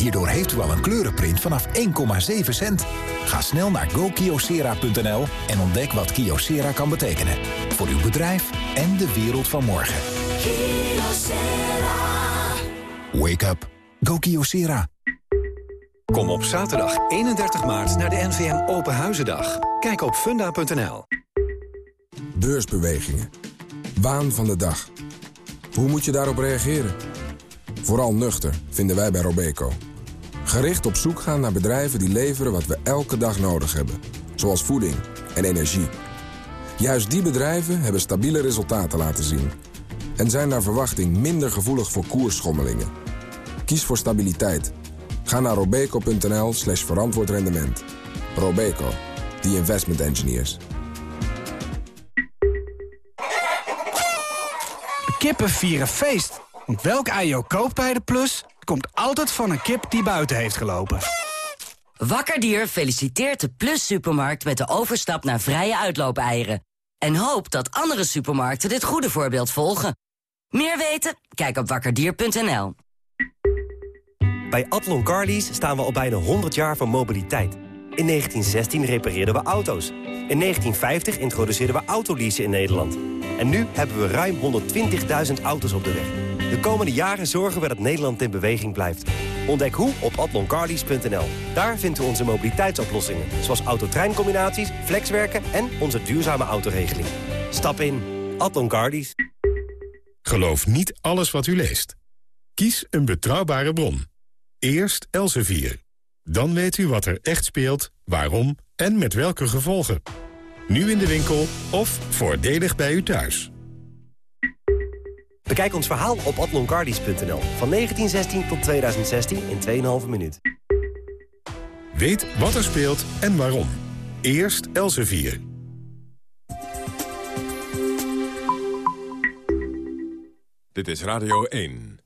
Hierdoor heeft u al een kleurenprint vanaf 1,7 cent. Ga snel naar gokiosera.nl en ontdek wat Kiosera kan betekenen. Voor uw bedrijf en de wereld van morgen. Wake up. Go Kyocera. Kom op zaterdag 31 maart naar de NVM Open Huizendag. Kijk op funda.nl. Beursbewegingen. Waan van de dag. Hoe moet je daarop reageren? Vooral nuchter, vinden wij bij Robeco. Gericht op zoek gaan naar bedrijven die leveren wat we elke dag nodig hebben. Zoals voeding en energie. Juist die bedrijven hebben stabiele resultaten laten zien. En zijn naar verwachting minder gevoelig voor koersschommelingen. Kies voor stabiliteit. Ga naar robeco.nl slash verantwoord rendement. Robeco, the investment engineers. Kippen vieren feest. Want welk ei je koopt bij de Plus... komt altijd van een kip die buiten heeft gelopen. Wakkerdier feliciteert de Plus Supermarkt met de overstap naar vrije uitloopeieren. En hoopt dat andere supermarkten dit goede voorbeeld volgen. Meer weten? Kijk op wakkerdier.nl. Bij Atlon Carlies staan we al bijna 100 jaar van mobiliteit. In 1916 repareerden we auto's. In 1950 introduceerden we autoleasen in Nederland. En nu hebben we ruim 120.000 auto's op de weg. De komende jaren zorgen we dat Nederland in beweging blijft. Ontdek hoe op atloncarlies.nl. Daar vinden we onze mobiliteitsoplossingen. Zoals autotreincombinaties, flexwerken en onze duurzame autoregeling. Stap in. Atlon Carlies. Geloof niet alles wat u leest. Kies een betrouwbare bron. Eerst Elsevier. Dan weet u wat er echt speelt, waarom en met welke gevolgen. Nu in de winkel of voordelig bij u thuis. Bekijk ons verhaal op atloncardies.nl. Van 1916 tot 2016 in 2,5 minuut. Weet wat er speelt en waarom. Eerst Elsevier. Dit is Radio 1.